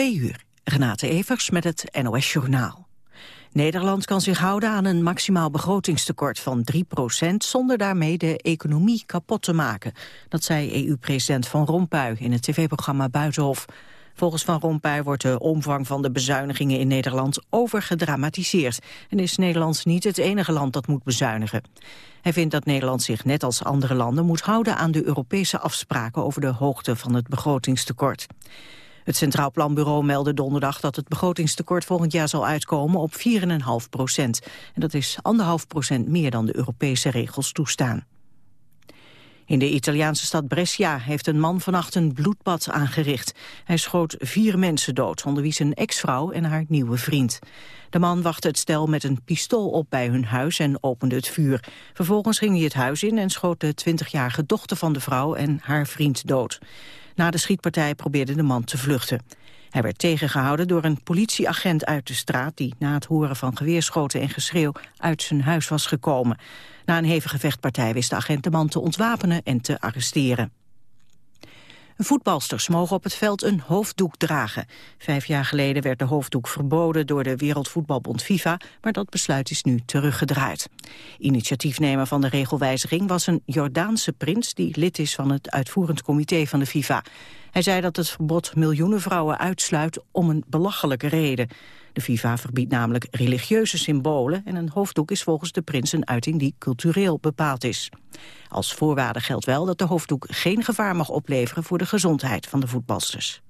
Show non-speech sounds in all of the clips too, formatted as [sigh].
Twee uur. Renate Evers met het NOS Journaal. Nederland kan zich houden aan een maximaal begrotingstekort van 3% zonder daarmee de economie kapot te maken. Dat zei EU-president Van Rompuy in het tv-programma Buitenhof. Volgens Van Rompuy wordt de omvang van de bezuinigingen in Nederland overgedramatiseerd. En is Nederland niet het enige land dat moet bezuinigen. Hij vindt dat Nederland zich net als andere landen moet houden aan de Europese afspraken over de hoogte van het begrotingstekort. Het Centraal Planbureau meldde donderdag dat het begrotingstekort volgend jaar zal uitkomen op 4,5 procent. En dat is 1,5 procent meer dan de Europese regels toestaan. In de Italiaanse stad Brescia heeft een man vannacht een bloedbad aangericht. Hij schoot vier mensen dood, onder wie zijn ex-vrouw en haar nieuwe vriend. De man wachtte het stel met een pistool op bij hun huis en opende het vuur. Vervolgens ging hij het huis in en schoot de 20-jarige dochter van de vrouw en haar vriend dood. Na de schietpartij probeerde de man te vluchten. Hij werd tegengehouden door een politieagent uit de straat... die na het horen van geweerschoten en geschreeuw uit zijn huis was gekomen. Na een hevige vechtpartij wist de agent de man te ontwapenen en te arresteren. Voetbalsters mogen op het veld een hoofddoek dragen. Vijf jaar geleden werd de hoofddoek verboden door de Wereldvoetbalbond FIFA, maar dat besluit is nu teruggedraaid. Initiatiefnemer van de regelwijziging was een Jordaanse prins die lid is van het uitvoerend comité van de FIFA. Hij zei dat het verbod miljoenen vrouwen uitsluit om een belachelijke reden. De FIFA verbiedt namelijk religieuze symbolen... en een hoofddoek is volgens de prins een uiting die cultureel bepaald is. Als voorwaarde geldt wel dat de hoofddoek geen gevaar mag opleveren... voor de gezondheid van de voetbalsters.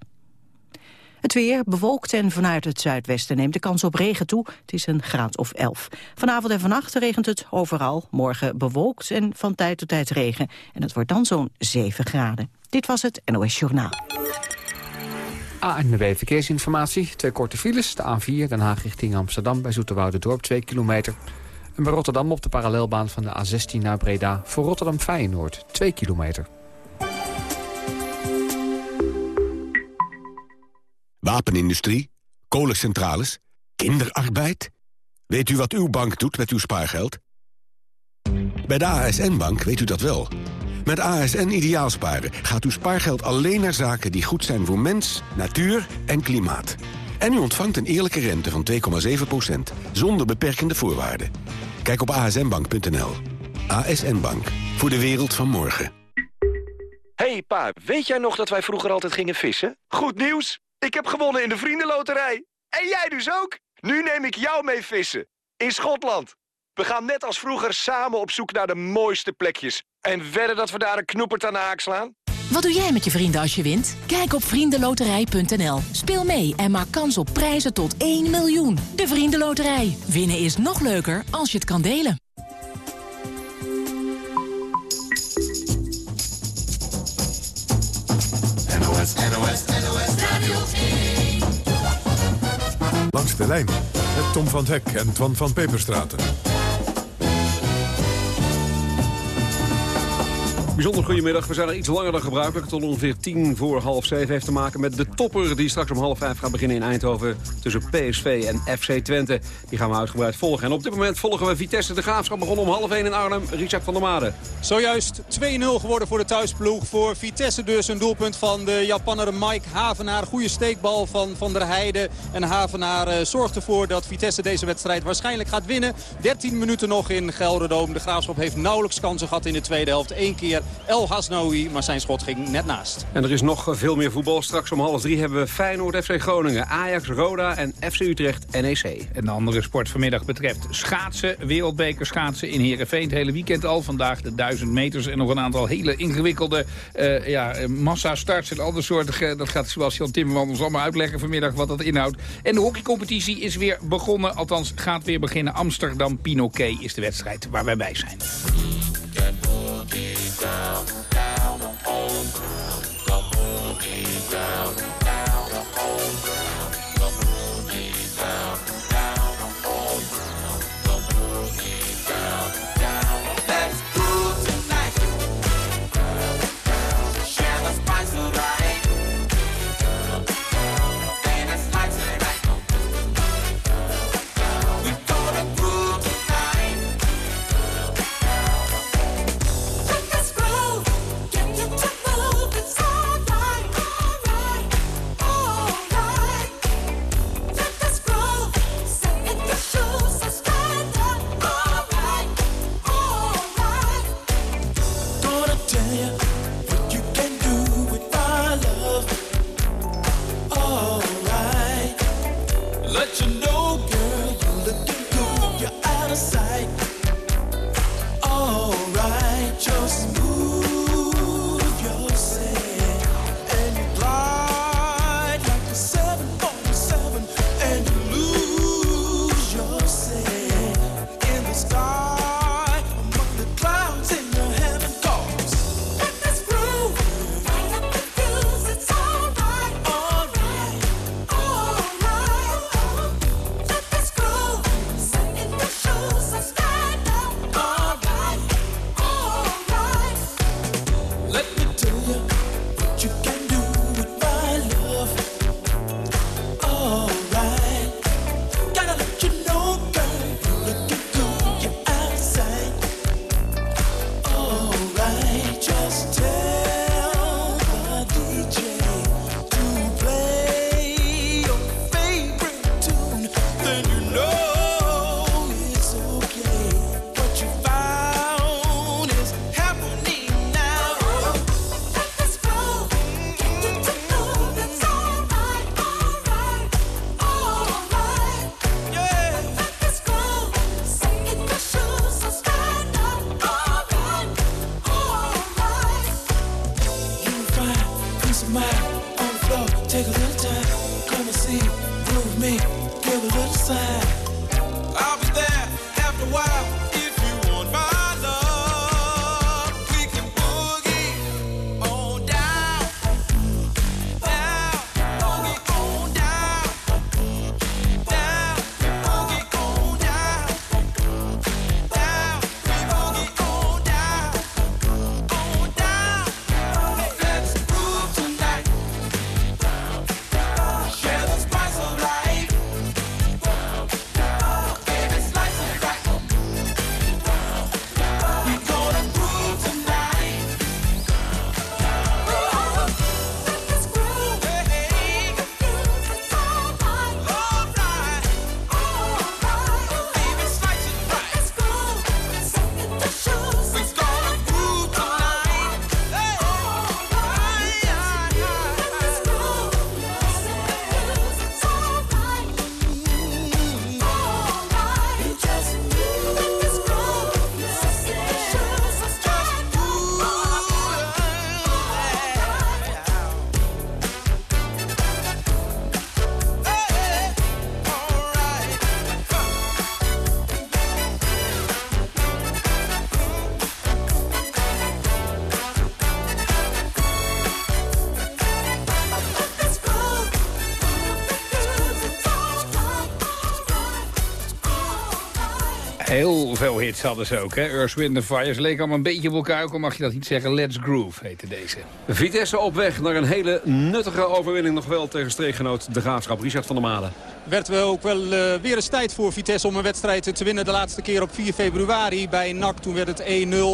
Het weer bewolkt en vanuit het zuidwesten neemt de kans op regen toe. Het is een graad of 11. Vanavond en vannacht regent het overal. Morgen bewolkt en van tijd tot tijd regen. En het wordt dan zo'n 7 graden. Dit was het NOS Journaal. ANWB Verkeersinformatie. Twee korte files. De A4 Den Haag richting Amsterdam bij Dorp 2 kilometer. En bij Rotterdam op de parallelbaan van de A16 naar Breda... voor Rotterdam Feyenoord 2 kilometer. Wapenindustrie, kolencentrales, kinderarbeid. Weet u wat uw bank doet met uw spaargeld? Bij de ASN-bank weet u dat wel... Met ASN Ideaalsparen gaat uw spaargeld alleen naar zaken die goed zijn voor mens, natuur en klimaat. En u ontvangt een eerlijke rente van 2,7%, zonder beperkende voorwaarden. Kijk op asnbank.nl. ASN Bank, voor de wereld van morgen. hey pa, weet jij nog dat wij vroeger altijd gingen vissen? Goed nieuws, ik heb gewonnen in de vriendenloterij. En jij dus ook? Nu neem ik jou mee vissen. In Schotland. We gaan net als vroeger samen op zoek naar de mooiste plekjes. En wedden dat we daar een knoepert aan de haak slaan? Wat doe jij met je vrienden als je wint? Kijk op vriendenloterij.nl. Speel mee en maak kans op prijzen tot 1 miljoen. De Vriendenloterij. Winnen is nog leuker als je het kan delen. NOS, NOS, NOS Radio 1. Langs de lijn met Tom van Hek en Twan van Peperstraten. Bijzonder goedemiddag. We zijn er iets langer dan gebruikelijk. Tot ongeveer tien voor half zeven heeft te maken met de topper... die straks om half vijf gaat beginnen in Eindhoven tussen PSV en FC Twente. Die gaan we uitgebreid volgen. En op dit moment volgen we Vitesse de Graafschap. Begonnen om half één in Arnhem. Richard van der Made. Zojuist 2-0 geworden voor de thuisploeg. Voor Vitesse dus een doelpunt van de Japanner Mike Havenaar. Goede steekbal van Van der Heijden. En Havenaar uh, zorgt ervoor dat Vitesse deze wedstrijd waarschijnlijk gaat winnen. 13 minuten nog in Gelderdoom. De Graafschap heeft nauwelijks kansen gehad in de tweede helft. Eén keer El Hasnoui, maar zijn schot ging net naast. En er is nog veel meer voetbal. Straks om half drie hebben we Feyenoord, FC Groningen, Ajax, Roda en FC Utrecht, NEC. Een andere sport vanmiddag betreft schaatsen, wereldbeker schaatsen in Heerenveen. Het hele weekend al. Vandaag de 1000 meters en nog een aantal hele ingewikkelde uh, ja, massa-starts en andere soorten. Dat gaat Sebastian Timmerman ons allemaal uitleggen vanmiddag wat dat inhoudt. En de hockeycompetitie is weer begonnen. Althans, gaat weer beginnen. Amsterdam Pinoquet is de wedstrijd waar wij bij zijn. Down, down on home ground. Veel hits hadden ze ook, hè? Earth, Wind and Fire. Ze leken allemaal een beetje op elkaar, ook mag je dat niet zeggen. Let's Groove heette deze. Vitesse op weg naar een hele nuttige overwinning nog wel tegen streekgenoot De Graafschap. Richard van der Malen. Werd wel ook wel eh, weer eens tijd voor Vitesse om een wedstrijd te winnen. De laatste keer op 4 februari bij NAC. Toen werd het 1-0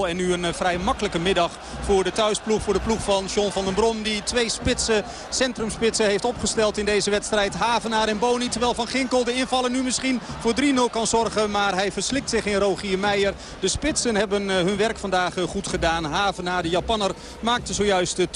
en nu een eh, vrij makkelijke middag voor de thuisploeg. Voor de ploeg van John van den Brom. Die twee spitsen, centrumspitsen heeft opgesteld in deze wedstrijd. Havenaar en Boni. Terwijl Van Ginkel de invallen nu misschien voor 3-0 kan zorgen. Maar hij verslikt zich in Rogier Meijer. De spitsen hebben eh, hun werk vandaag goed gedaan. Havenaar, de Japanner, maakte zojuist de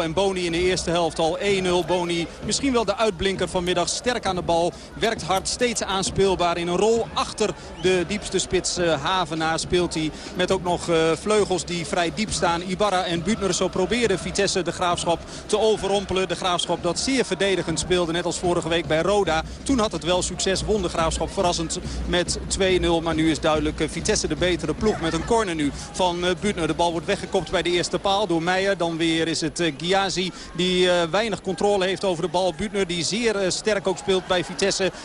2-0. En Boni in de eerste helft al 1-0. Boni misschien wel de uitblinker vanmiddag. Sterk aan de bal. Werkt hard, steeds aanspeelbaar in een rol. Achter de diepste spits uh, Havenaar speelt hij. Met ook nog uh, vleugels die vrij diep staan. Ibarra en Butner zo probeerden Vitesse de Graafschap te overrompelen. De Graafschap dat zeer verdedigend speelde. Net als vorige week bij Roda. Toen had het wel succes. Won de Graafschap verrassend met 2-0. Maar nu is duidelijk uh, Vitesse de betere ploeg. Met een corner nu van Butner. De bal wordt weggekopt bij de eerste paal door Meijer. Dan weer is het Giazi die weinig controle heeft over de bal. Butner die zeer sterk ook speelt bij Vitesse.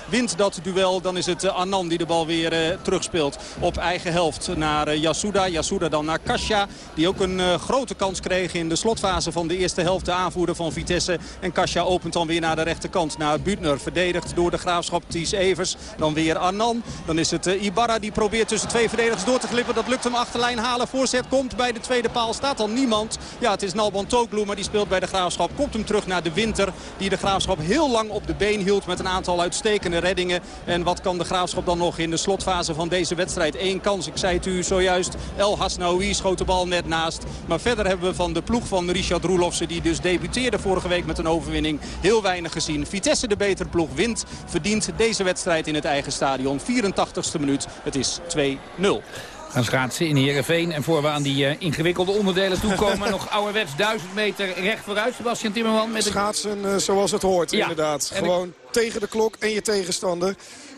Wint dat duel. Dan is het Annan die de bal weer terugspeelt op eigen helft naar Yasuda. Yasuda dan naar Kasia. Die ook een grote kans kreeg in de slotfase van de eerste helft. De aanvoerder van Vitesse. En Kasia opent dan weer naar de rechterkant. Naar Butner. Verdedigd door de graafschap Ties Evers. Dan weer Annan. Dan is het Ibarra die probeert tussen twee verdedigers door te glippen. Dat lukt hem achterlijn halen. Voorzet komt bij de tweede paal. Staat dan niemand. Ja, het is Nalban Toglu, maar die speelt bij de Graafschap. Komt hem terug naar de Winter. Die de Graafschap heel lang op de been hield met een aantal uitstekende reddingen. En wat kan de Graafschap dan nog in de slotfase van deze wedstrijd? Eén kans, ik zei het u zojuist. El Hasnaoui schoot de bal net naast. Maar verder hebben we van de ploeg van Richard Roelofsen... die dus debuteerde vorige week met een overwinning, heel weinig gezien. Vitesse de betere ploeg wint, verdient deze wedstrijd in het eigen stadion. 84ste minuut, het is 2-0 gaan schaatsen in Heerenveen. En voor we aan die uh, ingewikkelde onderdelen toekomen... [laughs] nog ouderwets 1000 meter recht vooruit. Sebastian Timmerman. Met Schaatsen uh, zoals het hoort, ja. inderdaad. En Gewoon ik... tegen de klok en je tegenstander.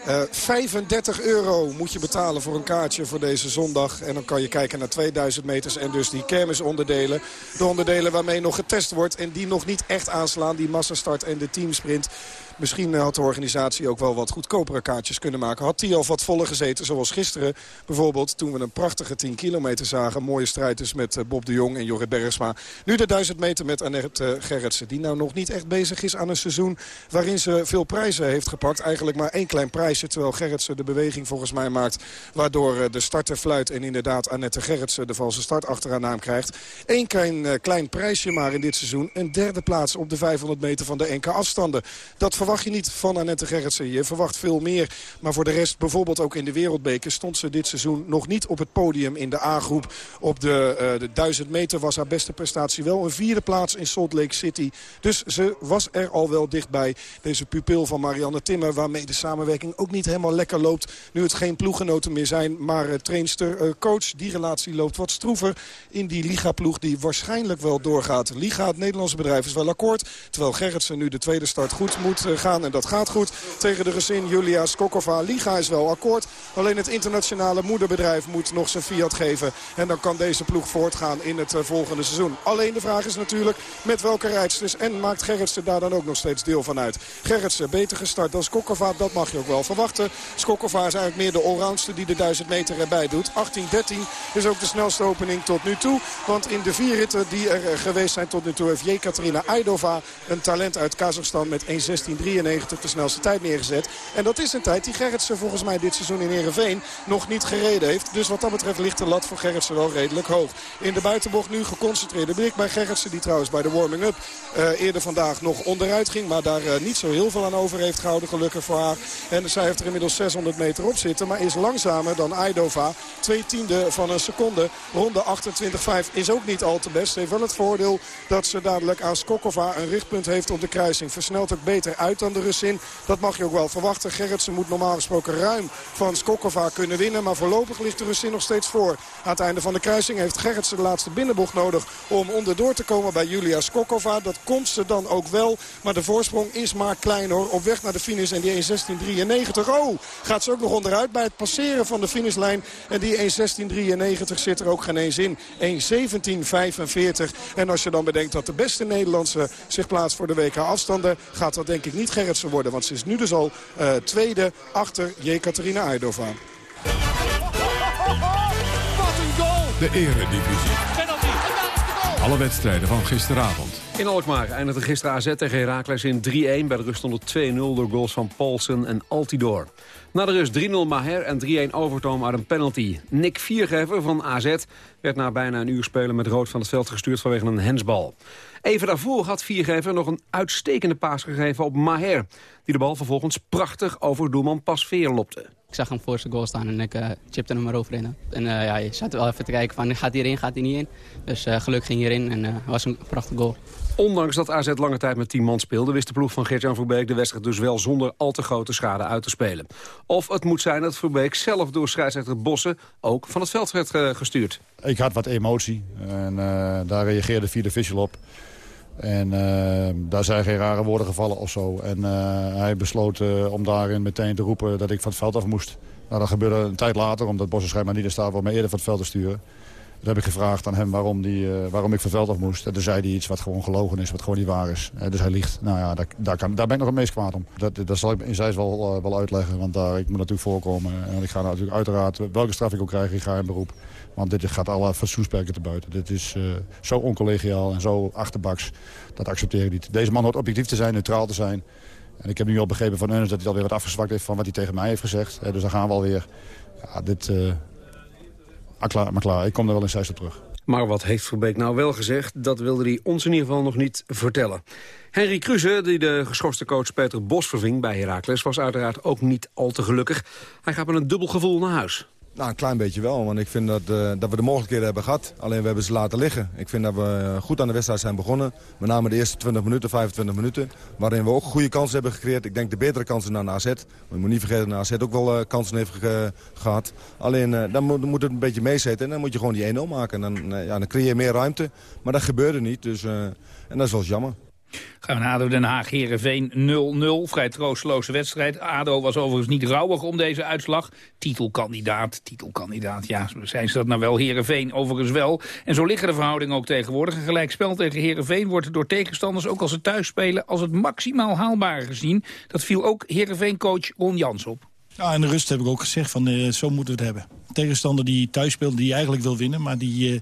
Uh, 35 euro moet je betalen voor een kaartje voor deze zondag. En dan kan je kijken naar 2000 meters en dus die kermisonderdelen. De onderdelen waarmee nog getest wordt en die nog niet echt aanslaan. Die massastart en de teamsprint. Misschien had de organisatie ook wel wat goedkopere kaartjes kunnen maken. Had die al wat voller gezeten, zoals gisteren bijvoorbeeld... toen we een prachtige 10 kilometer zagen. Mooie strijd dus met Bob de Jong en Jorrit Bergsma. Nu de 1000 meter met Annette Gerritsen. Die nou nog niet echt bezig is aan een seizoen... waarin ze veel prijzen heeft gepakt. Eigenlijk maar één klein prijsje. Terwijl Gerritsen de beweging volgens mij maakt... waardoor de starter fluit en inderdaad Annette Gerritsen... de valse start achter haar naam krijgt. Eén klein, klein prijsje maar in dit seizoen. Een derde plaats op de 500 meter van de NK afstanden. Dat verwacht je niet van Annette Gerritsen. Je verwacht veel meer. Maar voor de rest, bijvoorbeeld ook in de wereldbeker... stond ze dit seizoen nog niet op het podium in de A-groep. Op de, uh, de 1000 meter was haar beste prestatie wel een vierde plaats in Salt Lake City. Dus ze was er al wel dichtbij. Deze pupil van Marianne Timmer, waarmee de samenwerking ook niet helemaal lekker loopt. Nu het geen ploeggenoten meer zijn, maar uh, trainster, uh, coach. Die relatie loopt wat stroever in die Liga-ploeg die waarschijnlijk wel doorgaat. Liga, het Nederlandse bedrijf, is wel akkoord. Terwijl Gerritsen nu de tweede start goed moet gaan. En dat gaat goed tegen de gezin Julia Skokova. Liga is wel akkoord. Alleen het internationale moederbedrijf moet nog zijn fiat geven. En dan kan deze ploeg voortgaan in het volgende seizoen. Alleen de vraag is natuurlijk met welke rijdsters. En maakt Gerritsen daar dan ook nog steeds deel van uit. Gerritsen beter gestart dan Skokova. Dat mag je ook wel verwachten. Skokova is eigenlijk meer de allroundster die de 1000 meter erbij doet. 18-13 is ook de snelste opening tot nu toe. Want in de vier ritten die er geweest zijn tot nu toe... heeft Jekaterina Aidova een talent uit Kazachstan met 1.16.93 de snelste tijd neergezet. En dat is een tijd die Gerritsen volgens mij dit seizoen in Ereveen nog niet gereden heeft. Dus wat dat betreft ligt de lat voor Gerritsen wel redelijk hoog. In de buitenbocht nu geconcentreerde blik bij Gerritsen... die trouwens bij de warming-up uh, eerder vandaag nog onderuit ging. Maar daar uh, niet zo heel veel aan over heeft gehouden gelukkig voor haar. En zij heeft er inmiddels 600 meter op zitten. Maar is langzamer dan Aidova. Twee tiende van een seconde. Ronde 28,5 is ook niet al te best. Heeft wel het voordeel dat ze dadelijk aan Skokova een richtpunt heeft op de kruising. Versnelt ook beter uit dan de Russin. Dat mag je ook wel verwachten. Gerritsen moet normaal gesproken ruim van Skokova kunnen winnen. Maar voorlopig ligt de Russin nog steeds voor. Aan het einde van de kruising heeft Gerritsen de laatste binnenbocht nodig om onderdoor te komen bij Julia Skokova. Dat komt ze dan ook wel. Maar de voorsprong is maar klein hoor. Op weg naar de finish en die 1.16.93. Oh, gaat ze ook nog onderuit bij het passeren van de finishlijn. En die 1.16.93 zit er ook geen eens in. 1.17.45. En als je dan bedenkt dat de beste Nederlandse zich plaatst voor de WK afstanden... gaat dat denk ik niet Gerritsen worden. Want ze is nu dus al uh, tweede achter Jekaterina Aidova. Wat een goal! De eredivisie. Alle wedstrijden van gisteravond. In Alkmaar eindigde gisteren AZ tegen Heracles in 3-1. Bij de rust stond het 2-0 door goals van Paulsen en Altidor. Na de rust 3-0 Maher en 3-1 Overtoom uit een penalty. Nick Viergever van AZ werd na bijna een uur spelen met rood van het veld gestuurd vanwege een hensbal. Even daarvoor had Viergever nog een uitstekende paas gegeven op Maher. Die de bal vervolgens prachtig over doelman Pasveer lopte. Ik zag hem voor zijn goal staan en ik uh, chipte hem erover in. En uh, ja, je zat wel even te kijken van gaat hij erin, gaat hij niet in. Dus uh, geluk ging hierin en het was een prachtige goal. Ondanks dat AZ lange tijd met 10 man speelde... wist de ploeg van Gert-Jan Verbeek de wedstrijd dus wel zonder al te grote schade uit te spelen. Of het moet zijn dat Verbeek zelf door scheidsrechter Bossen ook van het veld werd gestuurd. Ik had wat emotie en daar reageerde Vierde Vissel op. En uh, daar zijn geen rare woorden gevallen of zo. En uh, hij besloot uh, om daarin meteen te roepen dat ik van het veld af moest. Nou, dat gebeurde een tijd later, omdat Bosse schijnbaar niet in staat was mij eerder van het veld te sturen. Toen heb ik gevraagd aan hem waarom, die, waarom ik van het veld af moest. En toen zei hij iets wat gewoon gelogen is, wat gewoon niet waar is. dus hij liegt. Nou ja, daar, daar, kan, daar ben ik nog het meest kwaad om. Dat, dat zal ik in zijs wel, wel uitleggen, want daar, ik moet natuurlijk voorkomen. En ik ga natuurlijk uiteraard, welke straf ik ook krijg, ik ga in beroep. Want dit gaat alle fatsoensperken te buiten. Dit is uh, zo oncollegiaal en zo achterbaks. Dat accepteer ik niet. Deze man hoort objectief te zijn, neutraal te zijn. En ik heb nu al begrepen van Euners dat hij alweer wat afgezwakt heeft... van wat hij tegen mij heeft gezegd. dus dan gaan we alweer. Ja, dit... Uh, ah, klaar, maar klaar. Ik kom er wel in op terug. Maar wat heeft Verbeek nou wel gezegd? Dat wilde hij ons in ieder geval nog niet vertellen. Henry Kruse, die de geschorste coach Peter Bos verving bij Heracles... was uiteraard ook niet al te gelukkig. Hij gaat met een dubbel gevoel naar huis. Nou, een klein beetje wel, want ik vind dat, uh, dat we de mogelijkheden hebben gehad. Alleen we hebben ze laten liggen. Ik vind dat we goed aan de wedstrijd zijn begonnen. Met name de eerste 20 minuten, 25 minuten. Waarin we ook goede kansen hebben gecreëerd. Ik denk de betere kansen dan AZ. Maar je moet niet vergeten dat AZ ook wel uh, kansen heeft ge gehad. Alleen uh, dan moet, het een beetje meezitten. En dan moet je gewoon die 1-0 maken. En dan, ja, dan creëer je meer ruimte. Maar dat gebeurde niet. Dus, en dat is wel jammer. Gaan we naar ADO Den Haag, Heerenveen 0-0. Vrij troosteloze wedstrijd. ADO was overigens niet rouwig om deze uitslag. Titelkandidaat, titelkandidaat, ja, zijn ze dat nou wel? Heerenveen overigens wel. En zo liggen de verhoudingen ook tegenwoordig. Een gelijkspel tegen Heerenveen wordt door tegenstanders, ook als ze thuis spelen, als het maximaal haalbare gezien. Dat viel ook Heerenveen-coach Ron Jans op. Ja, in de rust heb ik ook gezegd, van, uh, zo moeten we het hebben. Tegenstander die thuis speelt, die eigenlijk wil winnen... maar die uh,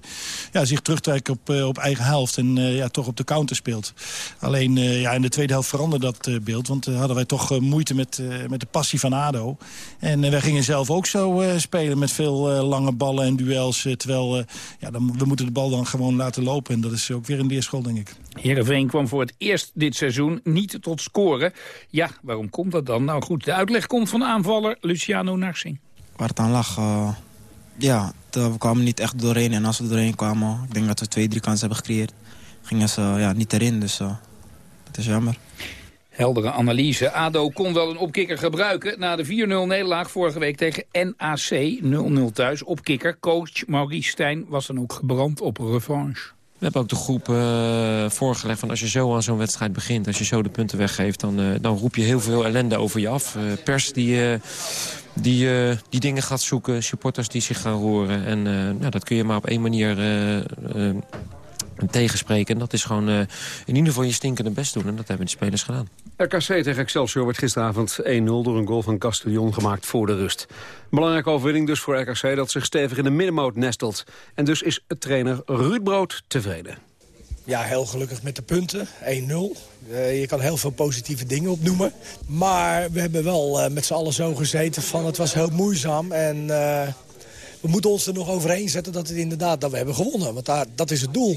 ja, zich terugtrekt op, uh, op eigen helft en ja, toch op de counter speelt. Alleen ja, in de tweede helft veranderde dat beeld... want hadden wij toch moeite met, met de passie van ADO. En wij gingen zelf ook zo spelen met veel lange ballen en duels... terwijl ja, dan, we moeten de bal dan gewoon laten lopen. En dat is ook weer een leerschool, denk ik. Heerenveen kwam voor het eerst dit seizoen niet tot scoren. Ja, waarom komt dat dan? Nou goed, de uitleg komt van aanvaller Luciano Narsing. Waar het aan lag, uh, ja, we kwamen niet echt doorheen. En als we doorheen kwamen, ik denk dat we twee, drie kansen hebben gecreëerd. Gingen ze ja, niet erin, dus uh, dat is jammer. Heldere analyse. ADO kon wel een opkikker gebruiken na de 4-0 nederlaag vorige week tegen NAC. 0-0 thuis. Opkikker, coach Maurice Stijn was dan ook gebrand op revanche. We hebben ook de groep uh, voorgelegd van als je zo aan zo'n wedstrijd begint... als je zo de punten weggeeft, dan, uh, dan roep je heel veel ellende over je af. Uh, pers die, die, die dingen gaat zoeken, supporters die zich gaan roeren. En nou, dat kun je maar op één manier tegenspreken. En dat is gewoon in ieder geval je stinkende best doen. En dat hebben de spelers gedaan. RKC tegen Excelsior werd gisteravond 1-0 door een goal van Castellon gemaakt voor de rust. Belangrijke overwinning dus voor RKC dat zich stevig in de middenmoot nestelt. En dus is trainer Ruud Brood tevreden. Ja, heel gelukkig met de punten. 1-0. Uh, je kan heel veel positieve dingen opnoemen. Maar we hebben wel uh, met z'n allen zo gezeten van het was heel moeizaam. En uh, we moeten ons er nog overheen zetten dat het inderdaad dat we hebben gewonnen. Want daar, dat is het doel.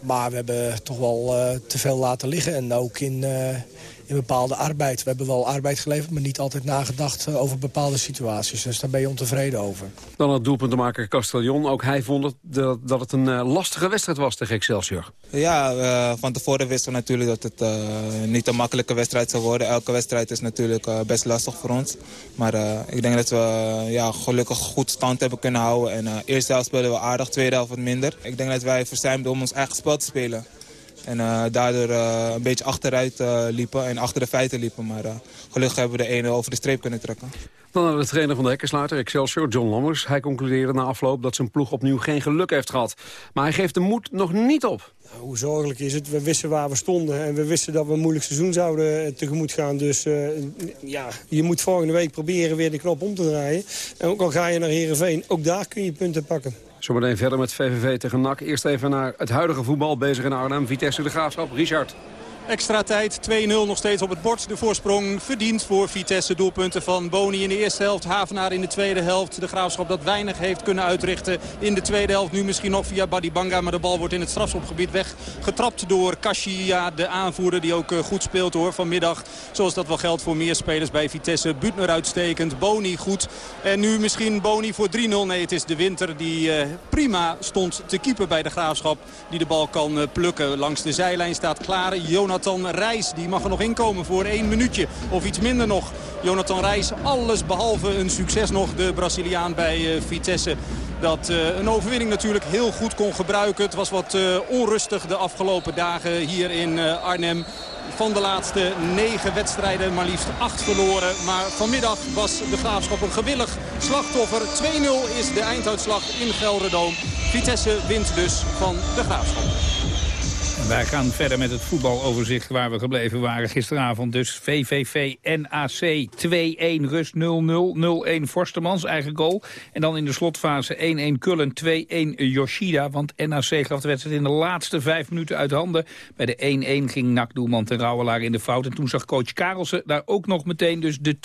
Maar we hebben toch wel te veel laten liggen. En ook in, in bepaalde arbeid. We hebben wel arbeid geleverd, maar niet altijd nagedacht uh, over bepaalde situaties. Dus daar ben je ontevreden over. Dan het doelpuntenmaker Castellon. Ook hij vond het, dat, dat het een lastige wedstrijd was tegen Excelsior. Ja, van tevoren wisten we natuurlijk dat het niet een makkelijke wedstrijd zou worden. Elke wedstrijd is natuurlijk best lastig voor ons. Maar ik denk dat we ja, gelukkig goed stand hebben kunnen houden. En eerste helft spelen we aardig, tweede helft wat minder. Ik denk dat wij verzuimden om ons eigen spel te spelen. En uh, daardoor uh, een beetje achteruit uh, liepen en achter de feiten liepen. Maar gelukkig hebben we de ene over de streep kunnen trekken. Dan naar de trainer van de hekkensluiter, Excelsior, John Lammers. Hij concludeerde na afloop dat zijn ploeg opnieuw geen geluk heeft gehad. Maar hij geeft de moed nog niet op. Nou, hoe zorgelijk is het? We wisten waar we stonden en we wisten dat we een moeilijk seizoen zouden tegemoet gaan. Dus ja, je moet volgende week proberen weer de knop om te draaien. En ook al ga je naar Heerenveen, ook daar kun je punten pakken. Zometeen verder met VVV tegen NAC. Eerst even naar het huidige voetbal bezig in Arnhem. Vitesse de Graafschap. Richard. Extra tijd, 2-0 nog steeds op het bord. De voorsprong verdiend voor Vitesse. Doelpunten van Boni in de eerste helft. Havenaar in de tweede helft. De Graafschap dat weinig heeft kunnen uitrichten in de tweede helft. Nu misschien nog via Badibanga. Maar de bal wordt in het strafschopgebied weggetrapt door Kashia. De aanvoerder die ook goed speelt hoor vanmiddag. Zoals dat wel geldt voor meer spelers bij Vitesse. Butner uitstekend. Boni goed. En nu misschien Boni voor 3-0. Nee, het is de winter die uh, prima stond te keeper bij de Graafschap. Die de bal kan uh, plukken. Langs de zijlijn staat klaar. Jonathan Jonathan Reis. Die mag er nog inkomen voor één minuutje of iets minder nog. Jonathan Reis, alles behalve een succes nog. De Braziliaan bij uh, Vitesse. Dat uh, een overwinning natuurlijk heel goed kon gebruiken. Het was wat uh, onrustig de afgelopen dagen hier in Arnhem. Van de laatste negen wedstrijden maar liefst acht verloren. Maar vanmiddag was de Graafschap een gewillig slachtoffer. 2-0 is de einduitslag in Gelderdoom. Vitesse wint dus van de Graafschap. Wij gaan verder met het voetbaloverzicht waar we gebleven waren gisteravond. Dus VVV NAC 2-1 rust 0-0. 0-1 Forstemans, eigen goal. En dan in de slotfase 1-1 Kullen, 2-1 Yoshida. Want NAC gaf de wedstrijd in de laatste vijf minuten uit handen. Bij de 1-1 ging NAC-doelman ten Rouwelaar in de fout. En toen zag coach Karelsen daar ook nog meteen dus de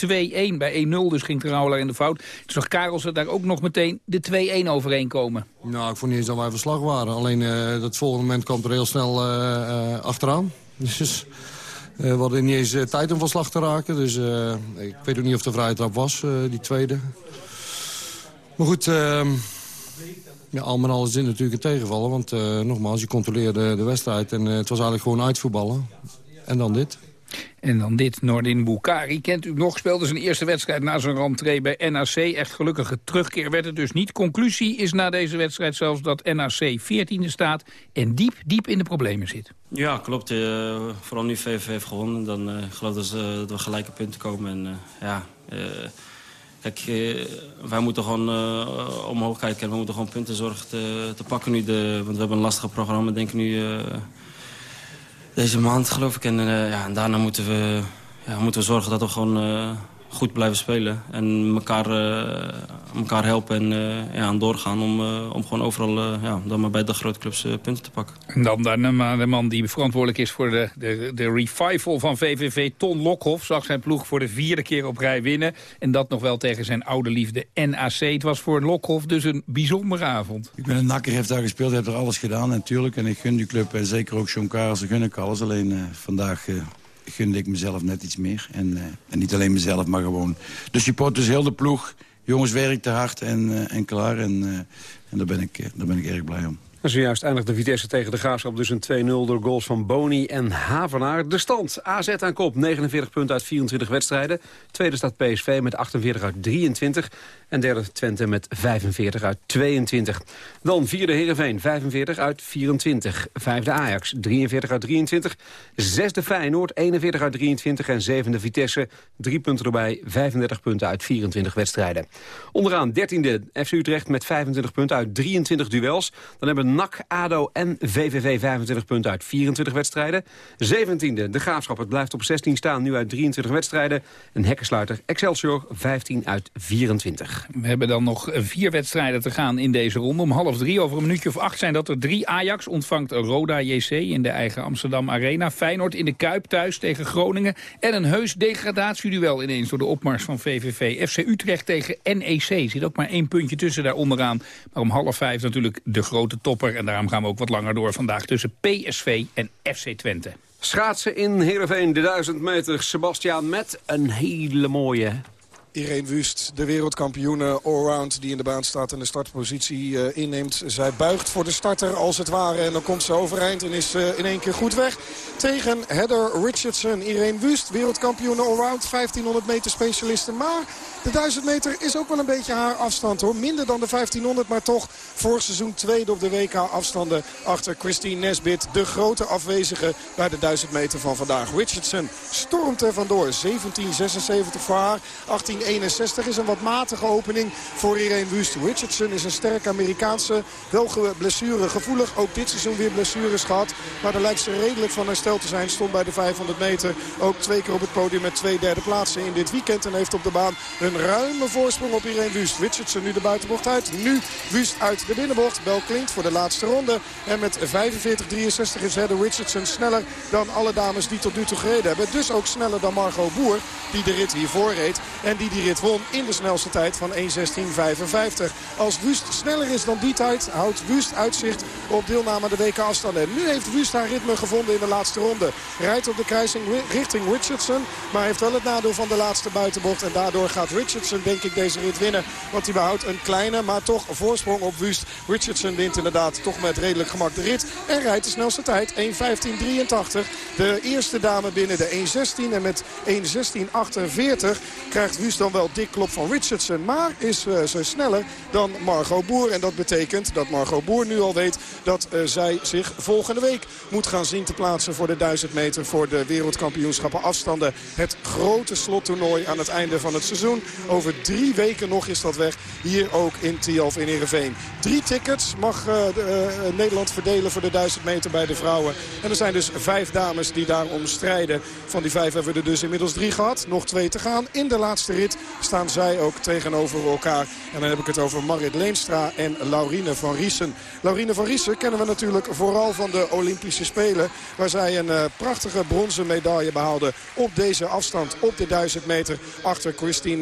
2-1. Bij 1-0 dus ging ten Rouwelaar in de fout. Toen zag Karelsen daar ook nog meteen de 2-1 overeenkomen. Nou, ik vond niet eens dat wij verslag waren. Alleen uh, dat volgende moment kwam er heel snel uh, achteraan. Dus we hadden niet eens tijd om van slag te raken. Dus ik weet ook niet of de vrije trap was, die tweede. Maar goed, ehm, ja, al met al is dit natuurlijk een tegenvallen. Want nogmaals, je controleerde de wedstrijd en het was eigenlijk gewoon uitvoetballen. En dan dit. En dan dit, Nordin Boukari. Kent u nog, speelde zijn eerste wedstrijd na zijn rentree bij NAC. Echt gelukkige terugkeer werd het dus niet. Conclusie is na deze wedstrijd zelfs dat NAC 14e staat... en diep, diep in de problemen zit. Ja, klopt. Uh, vooral nu VVV heeft gewonnen. Dan uh, geloof ik dat, uh, dat we gelijke punten komen. En ja... Kijk, wij moeten gewoon omhoog kijken. We moeten gewoon punten zorgen te, te pakken nu. De, want we hebben een lastig programma, denk ik nu deze maand, geloof ik. En, uh, ja, en daarna moeten we, ja, moeten we zorgen dat we gewoon uh, goed blijven spelen. En elkaar, uh, elkaar helpen en ja, aan doorgaan om, om gewoon overal ja, dan maar bij de grote clubs punten te pakken. En dan daarna de man die verantwoordelijk is voor de, de, de revival van VVV, Ton Lokhoff, zag zijn ploeg voor de vierde keer op rij winnen. En dat nog wel tegen zijn oude liefde NAC. Het was voor Lokhoff dus een bijzondere avond. Ik ben een nakker, heeft daar gespeeld, heeft er alles gedaan natuurlijk. En ik gun die club en zeker ook John Karelsen gun ik alles. Alleen vandaag gunde ik mezelf net iets meer. En, uh, en niet alleen mezelf, maar gewoon de supporters, heel de ploeg. Jongens, werk te hard en, uh, en klaar. En, uh, en daar, ben ik, daar ben ik erg blij om. Zojuist eindigde Vitesse tegen de Graafschap dus een 2-0 door goals van Boni en Havenaar. De stand, AZ aan kop, 49 punten uit 24 wedstrijden. Tweede staat PSV met 48 uit 23. En derde Twente met 45 uit 22. Dan vierde Heerenveen, 45 uit 24. Vijfde Ajax, 43 uit 23. Zesde Feyenoord, 41 uit 23. En zevende Vitesse, drie punten erbij, 35 punten uit 24 wedstrijden. Onderaan dertiende FC Utrecht met 25 punten uit 23 duels. Dan hebben NAC, ADO en VVV 25 punten uit 24 wedstrijden. 17e, de Graafschap, het blijft op 16 staan, nu uit 23 wedstrijden. En hekkensluiter Excelsior, 15 uit 24. We hebben dan nog vier wedstrijden te gaan in deze ronde. Om half drie, over een minuutje of acht, zijn dat er drie. Ajax ontvangt Roda JC in de eigen Amsterdam Arena. Feyenoord in de Kuip thuis tegen Groningen. En een heus degradatieduel ineens door de opmars van VVV. FC Utrecht tegen NEC. Zit ook maar één puntje tussen daar onderaan. Maar om half vijf natuurlijk de grote En daarom gaan we ook wat langer door vandaag tussen PSV en FC Twente. Schaatsen in Heerenveen, de 1000 meter. Sebastiaan met een hele mooie Irene Wust, de wereldkampioene allround die in de baan staat en de startpositie uh, inneemt. Zij buigt voor de starter als het ware en dan komt ze overeind en is uh, in één keer goed weg. Tegen Heather Richardson. Irene Wust, wereldkampioene allround, 1500 meter specialiste. Maar de 1000 meter is ook wel een beetje haar afstand hoor. Minder dan de 1500, maar toch vorig seizoen tweede op de WK afstanden achter Christine Nesbit. De grote afwezige bij de 1000 meter van vandaag. Richardson stormt er vandoor. 1776 voor haar, 1861 is een wat matige opening voor Irene Wust. Richardson is een sterke Amerikaanse, wel blessuregevoelig. Ook dit seizoen weer blessures gehad. Maar daar lijkt ze redelijk van herstel te zijn. Stond bij de 500 meter ook twee keer op het podium met twee derde plaatsen in dit weekend. En heeft op de baan een ruime voorsprong op Irene Wust. Richardson nu de buitenbocht uit. Nu Wust uit de binnenbocht. Bel klinkt voor de laatste ronde. En met 45-63 is Heather Richardson sneller dan alle dames die tot nu toe gereden hebben. Dus ook sneller dan Margot Boer die de rit hiervoor reed. En die die rit won in de snelste tijd van 1.16.55. Als Wust sneller is dan die tijd houdt Wust uitzicht op deelname aan de WK afstanden. En nu heeft Wust haar ritme gevonden in de laatste ronde. Rijdt op de kruising richting Richardson. Maar heeft wel het nadeel van de laatste buitenbocht. En daardoor gaat Richardson denk ik deze rit winnen. Want hij behoudt een kleine maar toch voorsprong op Wust. Richardson wint inderdaad toch met redelijk gemak de rit. En rijdt de snelste tijd 1.15.83. De eerste dame binnen de 1.16. En met 1.16.48 krijgt Wust dan wel dik klop van Richardson. Maar is uh, ze sneller dan Margot Boer. En dat betekent dat Margot Boer nu al weet dat uh, zij zich volgende week moet gaan zien te plaatsen voor de 1000 meter voor de wereldkampioenschappen afstanden. Het grote slottoernooi aan het einde van het seizoen. Over drie weken nog is dat weg. Hier ook in Tialf in Ereveen. Drie tickets mag uh, de, Nederland verdelen voor de 1000 meter bij de vrouwen. En er zijn dus vijf dames die daarom strijden. Van die vijf hebben we er dus inmiddels drie gehad. Nog twee te gaan. In de laatste rit staan zij ook tegenover elkaar. En dan heb ik het over Marit Leenstra en Laurine van Riesen. Laurine van Riesen kennen we natuurlijk vooral van de Olympische Spelen. Waar zij een uh, prachtige bronzen medaille behaalde op deze afstand. Op de 1000 meter achter Christine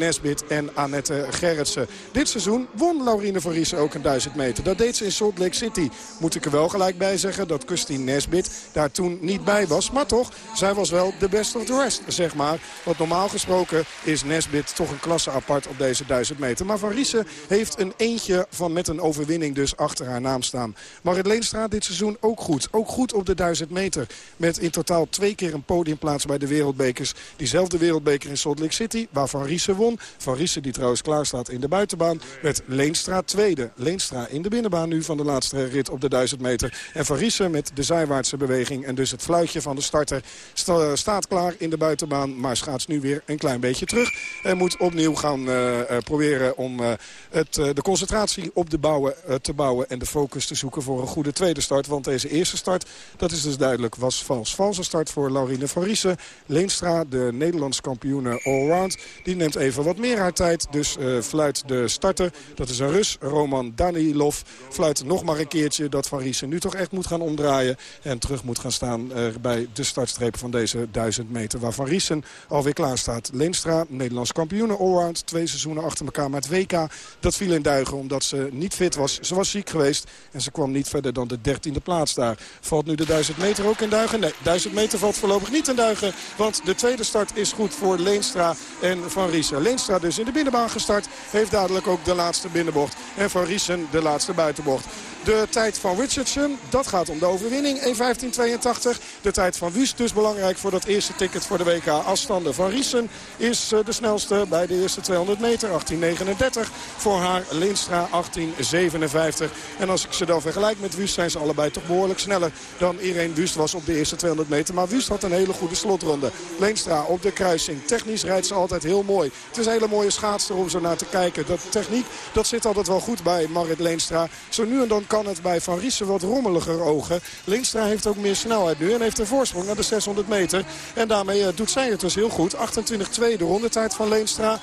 En Annette Gerritsen. Dit seizoen won Laurine van Riesen ook een 1000 meter. Dat deed ze in Salt Lake City. Moet ik er wel gelijk bij zeggen dat Christine Nesbit daar toen niet bij was. Maar toch, zij was wel de best of the rest, zeg maar. Want normaal gesproken is Nesbit toch een klasse apart op deze 1000 meter. Maar Van Riesen heeft een eentje van met een overwinning dus achter haar naam staan. Marit Leenstra dit seizoen ook goed. Ook goed op de 1000 meter. Met in totaal twee keer een podiumplaats bij de wereldbekers. Diezelfde wereldbeker in Salt Lake City waar Van Riesen won. Van Riesen die trouwens klaar staat in de buitenbaan. Met Leenstra tweede. Leenstra in de binnenbaan nu van de laatste rit op de 1000 meter. En Van Riesen met de zijwaartse beweging. En dus het fluitje van de starter staat klaar in de buitenbaan. Maar schaats nu weer een klein beetje terug. En moet opnieuw gaan uh, proberen om uh, het, de concentratie op de bouwen te bouwen. En de focus te zoeken voor een goede tweede start. Want deze eerste start, dat is dus duidelijk, was vals. Valse start voor Laurine van Riesen. Leenstra, de Nederlands kampioene allround. Die neemt even wat meer haar tijd. Dus fluit de starter. Dat is een Rus, Roman Danilov. Fluit nog maar een keertje dat Van Riesen nu toch echt moet gaan omdraaien. En terug moet gaan staan bij de startstreep van deze 1000 meter. Waar Van Riesen alweer klaar staat. Leenstra, Nederlands kampioen allround. Twee seizoenen achter elkaar. Maar het WK, dat viel in duigen omdat ze niet fit was. Ze was ziek geweest en ze kwam niet verder dan de dertiende plaats daar. Valt nu de 1000 meter ook in duigen? Nee, 1000 meter valt voorlopig niet in duigen. Want de tweede start is goed voor Leenstra en Van Riesen. Dus in de binnenbaan gestart. Heeft dadelijk ook de laatste binnenbocht. En Van Riesen de laatste buitenbocht. De tijd van Richardson, dat gaat om de overwinning. 1.15.82. De tijd van Wust dus belangrijk voor dat eerste ticket voor de WK afstanden. Van Riesen is eh, de snelste bij de eerste 200 meter. 18.39. Voor haar Leenstra 18.57. En als ik ze dan vergelijk met Wust zijn ze allebei toch behoorlijk sneller dan Irene Wust was op de eerste 200 meter. Maar Wust had een hele goede slotronde. Leenstra op de kruising. Technisch rijdt ze altijd heel mooi. Het is hele mooie schaatster om zo naar te kijken. Dat techniek, dat zit altijd wel goed bij Marit Leenstra. Zo nu en dan kan het bij Van Riesen wat rommeliger ogen. Leenstra heeft ook meer snelheid nu en heeft een voorsprong naar de 600 meter. En daarmee eh, doet zij het dus heel goed. 28-2 de rondetijd van Leenstra. 46-81.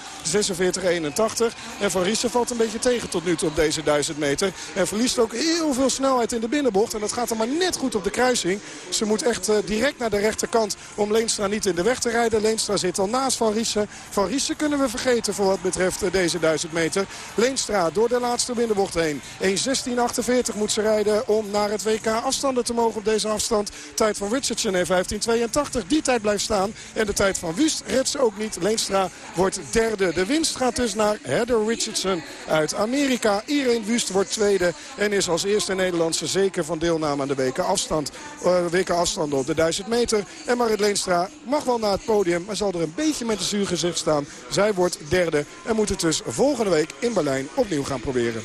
En Van Riesen valt een beetje tegen tot nu toe op deze 1000 meter. En verliest ook heel veel snelheid in de binnenbocht. En dat gaat er maar net goed op de kruising. Ze moet echt uh, direct naar de rechterkant om Leenstra niet in de weg te rijden. Leenstra zit al naast Van Riesen. Van Riesen kunnen we vergeten voor wat betreft uh, deze 1000 meter. Leenstra door de laatste binnenbocht heen. 1.16.48 moet ze rijden om naar het WK afstanden te mogen op deze afstand. Tijd van Richardson in 15.82. Die tijd blijft staan. En de tijd van Wust redt ze ook niet. Leenstra wordt derde. De winst gaat dus naar Heather Richardson uit Amerika. Irene Wust wordt tweede en is als eerste Nederlandse zeker van deelname aan de WK afstand. Uh, WK afstanden op de 1000 meter. En Marit Leenstra mag wel naar het podium, maar zal er een beetje met een zuur gezicht staan. Zij wordt derde en moet het dus volgende week in Berlijn opnieuw gaan proberen.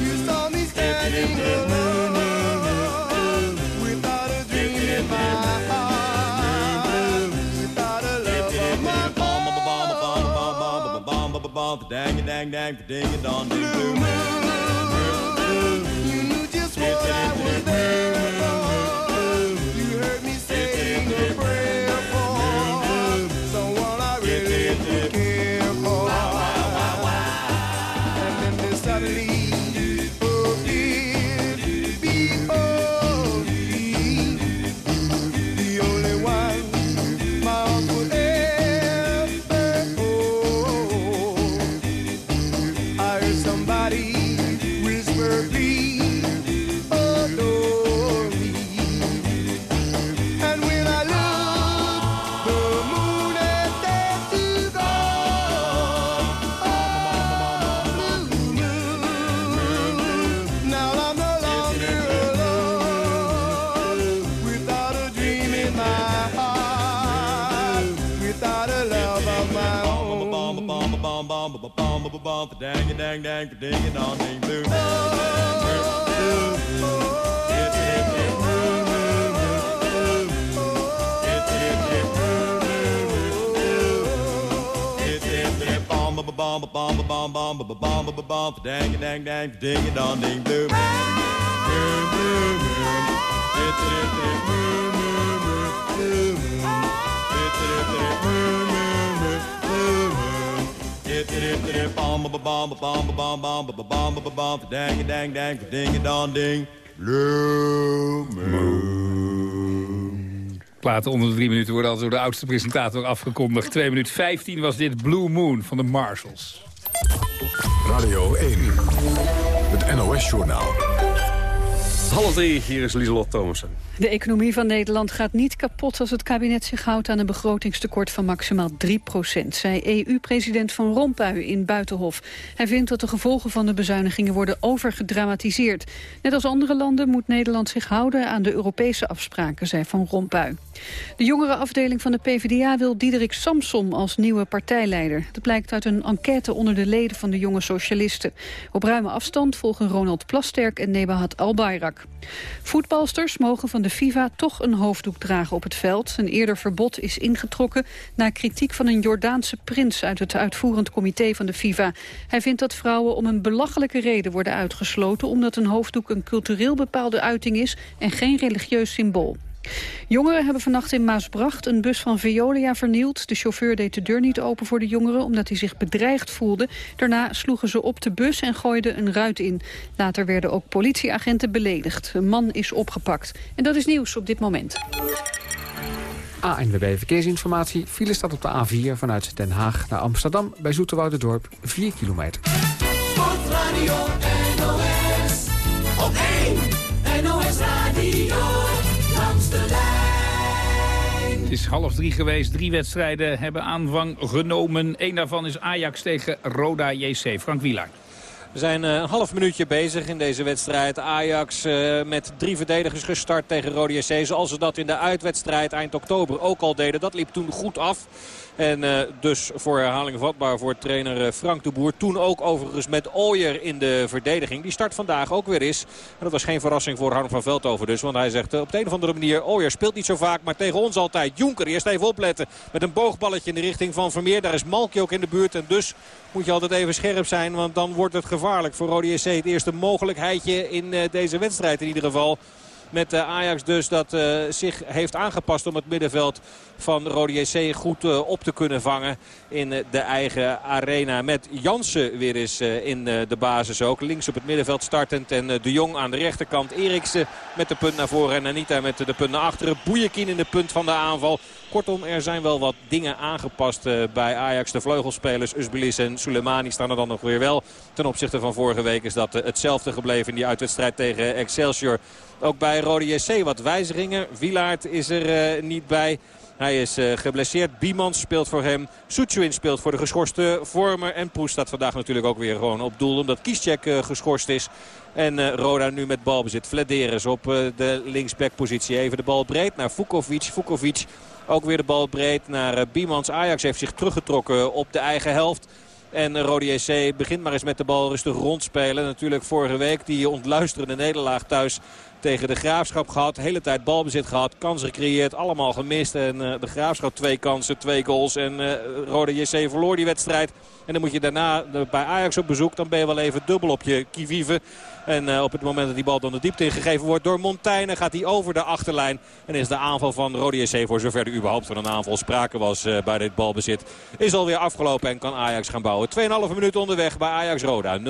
you saw me standing alone dang dang dang ding dong blue moon. You knew just what I was there for. You heard me saying a prayer for someone I really care dang dang ding on ding blue. Bomb, bomb, bomb, bomb, bomb, bomb, bomb, dang, dang, dang, ding, dong, ding, blue, boom, boom, boom, it's boom, boom, boom, boom, boom, boom. Platen onder de drie minuten worden altijd door de oudste presentator afgekondigd. 2 minuten 15 was dit Blue Moon van de Marshalls. Radio 1, het NOS-journaal. Half drie, hier is Lieselot Thomassen. De economie van Nederland gaat niet kapot als het kabinet zich houdt aan een begrotingstekort van maximaal 3% zei EU-president Van Rompuy in Buitenhof. Hij vindt dat de gevolgen van de bezuinigingen worden overgedramatiseerd. Net als andere landen moet Nederland zich houden aan de Europese afspraken, zei Van Rompuy. De jongere afdeling van de PvdA wil Diederik Samsom als nieuwe partijleider. Dat blijkt uit een enquête onder de leden van de jonge socialisten. Op ruime afstand volgen Ronald Plasterk en Nebahat Albayrak. Voetbalsters mogen van de FIFA toch een hoofddoek dragen op het veld. Een eerder verbod is ingetrokken na kritiek van een Jordaanse prins... uit het uitvoerend comité van de FIFA. Hij vindt dat vrouwen om een belachelijke reden worden uitgesloten... omdat een hoofddoek een cultureel bepaalde uiting is en geen religieus symbool. Jongeren hebben vannacht in Maasbracht een bus van Veolia vernield. De chauffeur deed de deur niet open voor de jongeren omdat hij zich bedreigd voelde. Daarna sloegen ze op de bus en gooiden een ruit in. Later werden ook politieagenten beledigd. Een man is opgepakt. En dat is nieuws op dit moment. ANWB Verkeersinformatie. File staat op de A4 vanuit Den Haag naar Amsterdam... bij Zoeterwouderdorp 4 kilometer. Sportradio Het is half drie geweest. Drie wedstrijden hebben aanvang genomen. Eén daarvan is Ajax tegen Roda JC. Frank Wielaert. We zijn eh, een half minuutje bezig in deze wedstrijd. Ajax eh, met drie verdedigers gestart tegen Rode JC. Zoals ze dat in de uitwedstrijd eind oktober ook al deden. Dat liep toen goed af. En uh, dus voor herhaling vatbaar voor trainer Frank de Boer. Toen ook overigens met Ooyer in de verdediging. Die start vandaag ook weer is. En dat was geen verrassing voor Harm van Veldhoven dus. Want hij zegt uh, op een of andere manier... Ooyer speelt niet zo vaak, maar tegen ons altijd. Jonker, eerst even opletten. Met een boogballetje in de richting van Vermeer. Daar is Malki ook in de buurt. En dus moet je altijd even scherp zijn. Want dan wordt het gevaarlijk voor Rode SC. Het eerste mogelijkheidje in deze wedstrijd in ieder geval. Met Ajax dus dat zich heeft aangepast om het middenveld van Rode JC goed uh, op te kunnen vangen in de eigen arena. Met Jansen weer eens in de basis ook. Links op het middenveld startend en De Jong aan de rechterkant. Eriksen met de punt naar voren en Anita met de punt naar achteren. Boeiekin in de punt van de aanval. Kortom, er zijn wel wat dingen aangepast bij Ajax. De vleugelspelers Usbelis en Soleimani staan er dan nog weer wel. Ten opzichte van vorige week is dat hetzelfde gebleven in die uitwedstrijd tegen Excelsior. Ook bij Rode JC wat wijzigingen. Wilaard is er niet bij. Hij is uh, geblesseerd. Biemans speelt voor hem. Suchuin speelt voor de geschorste Vormer. En Proest staat vandaag natuurlijk ook weer gewoon op doel. Omdat Kiescheck uh, geschorst is. En uh, Roda nu met balbezit. Flederis op de linksbackpositie. Even de bal breed naar Vukovic. Vukovic ook weer de bal breed naar Biemans. Ajax heeft zich teruggetrokken op de eigen helft. En Rode JC begint maar eens met de bal rustig rondspelen. Natuurlijk vorige week die ontluisterende nederlaag thuis tegen de Graafschap gehad. De hele tijd balbezit gehad. Kansen gecreëerd. Allemaal gemist. En uh, de Graafschap twee kansen, twee goals. En uh, Rode JC verloor die wedstrijd. En dan moet je daarna bij Ajax op bezoek. Dan ben je wel even dubbel op je kivive. En uh, op het moment dat die bal dan de diepte ingegeven wordt door Montaigne... gaat hij over de achterlijn. En is de aanval van Rode JC, voor zover er überhaupt van een aanval sprake was uh, bij dit balbezit... is alweer afgelopen en kan Ajax gaan bouwen. 2,5 minuten onderweg bij Ajax-Roda, 0-0.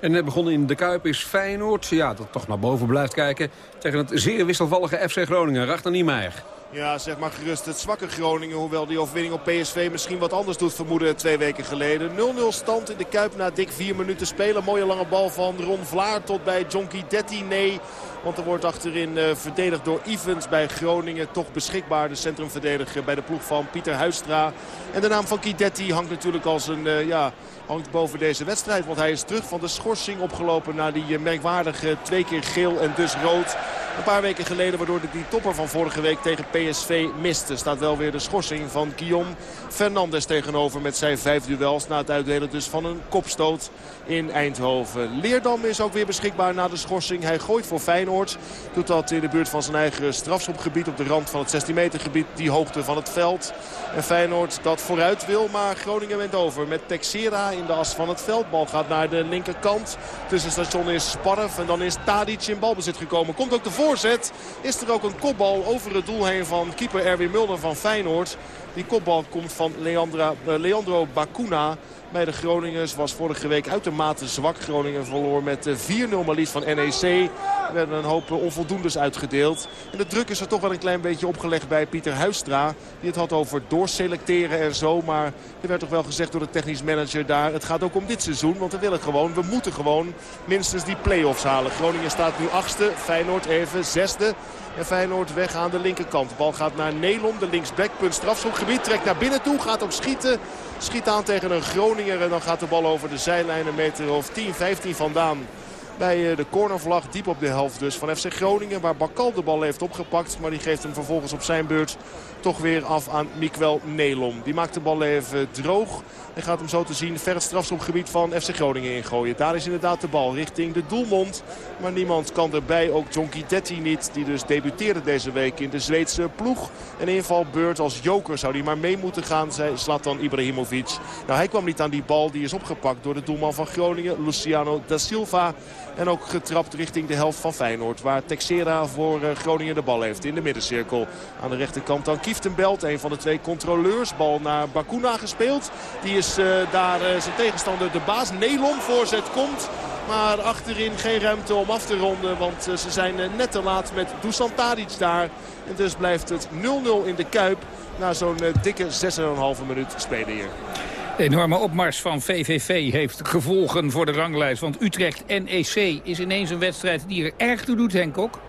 En net begonnen in de Kuip is Feyenoord. Ja, dat toch naar boven blijft kijken. Tegen het zeer wisselvallige FC Groningen. Rachter Niemeyer. Ja, zeg maar gerust het zwakke Groningen. Hoewel die overwinning op PSV misschien wat anders doet vermoeden twee weken geleden. 0-0 stand in de Kuip na dik vier minuten spelen. Mooie lange bal van Ron Vlaar tot bij Jonky Detti. Nee, want er wordt achterin uh, verdedigd door Evans bij Groningen. Toch beschikbaar de centrumverdediger bij de ploeg van Pieter Huistra. En de naam van Kidetti hangt natuurlijk als een... Uh, ja, hangt boven deze wedstrijd. Want hij is terug van de schorsing opgelopen naar die merkwaardige twee keer geel en dus rood. Een paar weken geleden waardoor de die topper van vorige week tegen PSV miste. Staat wel weer de schorsing van Guillaume Fernandes tegenover met zijn vijf duels. Na het uitdelen dus van een kopstoot in Eindhoven. Leerdam is ook weer beschikbaar na de schorsing. Hij gooit voor Feyenoord. Doet dat in de buurt van zijn eigen strafschopgebied op de rand van het 16 meter gebied. Die hoogte van het veld. En Feyenoord dat vooruit wil, maar Groningen went over met Texera in de as van het veld. Bal gaat naar de linkerkant. Tussenstation is Sparf en dan is Tadic in balbezit gekomen. Komt ook de voorzet. Is er ook een kopbal over het doel heen van keeper Erwin Mulder van Feyenoord. Die kopbal komt van Leandra, uh, Leandro Bacuna bij de Groningers. Was vorige week uitermate zwak. Groningen verloor met 4-0 maar liefst van NEC. Er werden een hoop onvoldoendes uitgedeeld. En de druk is er toch wel een klein beetje opgelegd bij Pieter Huistra. Die het had over doorselecteren en zo. Maar er werd toch wel gezegd door de technisch manager daar. Het gaat ook om dit seizoen. Want we willen gewoon, we moeten gewoon minstens die play-offs halen. Groningen staat nu achtste. Feyenoord even zesde. En Feyenoord weg aan de linkerkant. Bal gaat naar Nelon, de linksback, punt strafschopgebied. Trekt naar binnen toe, gaat ook schieten. Schiet aan tegen een Groninger en dan gaat de bal over de zijlijn een meter of 10, 15 vandaan. Bij eh, de cornervlag diep op de helft dus van FC Groningen. Waar Bakal de bal heeft opgepakt. Maar die geeft hem vervolgens op zijn beurt toch weer af aan Mikwel Nelom. Die maakt de bal even droog. En gaat hem zo te zien ver het strafschopgebied van FC Groningen ingooien. Daar is inderdaad de bal richting de doelmond. Maar niemand kan erbij. Ook John Guidetti niet. Die dus debuteerde deze week in de Zweedse ploeg. Een invalbeurt als joker zou hij maar mee moeten gaan. Zei Zlatan Ibrahimovic. Nou, hij kwam niet aan die bal. Die is opgepakt door de doelman van Groningen. Luciano da Silva. En ook getrapt richting de helft van Feyenoord. Waar Texera voor eh, Groningen de bal heeft in de middencirkel. Aan de rechterkant dan Kieftenbelt. Een van de twee controleurs. Bal naar Bakuna gespeeld. Die is uh, daar uh, zijn tegenstander de baas. Nelom voorzet komt. Maar achterin geen ruimte om af te ronden. Want uh, ze zijn net te laat met Dusan Tadic daar. En dus blijft het 0-0 in de Kuip. Na zo'n dikke 6,5 minuut spelen hier. De enorme opmars van VVV heeft gevolgen voor de ranglijst. Want Utrecht-NEC is ineens een wedstrijd die er erg toe doet, Henk Kok.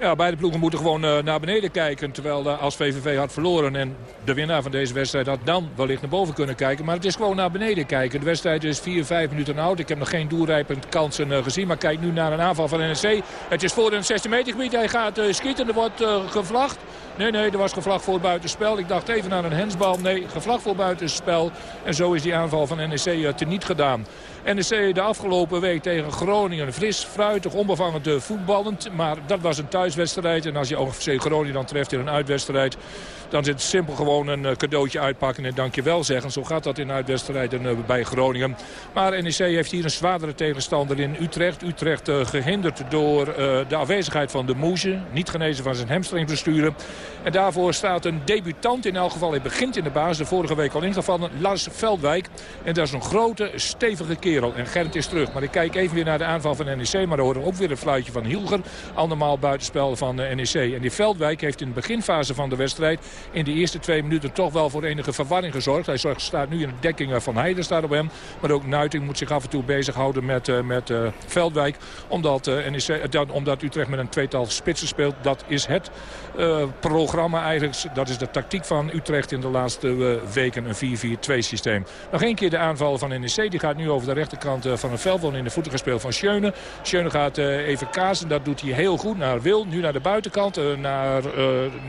Ja, beide ploegen moeten gewoon uh, naar beneden kijken. Terwijl uh, als VVV had verloren en de winnaar van deze wedstrijd had dan wellicht naar boven kunnen kijken. Maar het is gewoon naar beneden kijken. De wedstrijd is 4, 5 minuten oud. Ik heb nog geen doelrijpend kansen uh, gezien. Maar kijk nu naar een aanval van NEC. Het is voor een 16 meter gebied. Hij gaat schieten. Er wordt gevlacht. Nee, nee, er was gevlag voor buitenspel. Ik dacht even aan een hensbal. Nee, gevlag voor buitenspel. En zo is die aanval van NEC teniet gedaan. NEC de afgelopen week tegen Groningen fris, fruitig, onbevangend voetballend. Maar dat was een thuiswedstrijd. En als je OFC Groningen dan treft in een uitwedstrijd... dan zit het simpel gewoon een cadeautje uitpakken en dankjewel zeggen. Zo gaat dat in uitwedstrijden bij Groningen. Maar NEC heeft hier een zwaardere tegenstander in Utrecht. Utrecht uh, gehinderd door de afwezigheid van de Moesje. Niet genezen van zijn hamstringbesturen. En daarvoor staat een debutant in elk geval. Hij begint in de baas, de vorige week al ingevallen. Lars Veldwijk. En dat is een grote, stevige kerel. En Gerrit is terug. Maar ik kijk even weer naar de aanval van NEC. Maar daar horen ook weer een fluitje van Hielger. Andermaal buitenspel van NEC. En die Veldwijk heeft in de beginfase van de wedstrijd... in de eerste twee minuten toch wel voor enige verwarring gezorgd. Hij zorgt, staat nu in de dekking van Heijden staat op hem. Maar ook Nuiting moet zich af en toe bezighouden met, uh, met uh, Veldwijk. Omdat, uh, NEC, dat, omdat Utrecht met een tweetal spitsen speelt. Dat is het programma eigenlijk. Dat is de tactiek van Utrecht in de laatste weken. Een 4-4-2 systeem. Nog één keer de aanval van NEC. Die gaat nu over de rechterkant van het veld. in de voeten gespeeld van Schöne. Schöne gaat even kazen. Dat doet hij heel goed naar Wil. Nu naar de buitenkant. naar,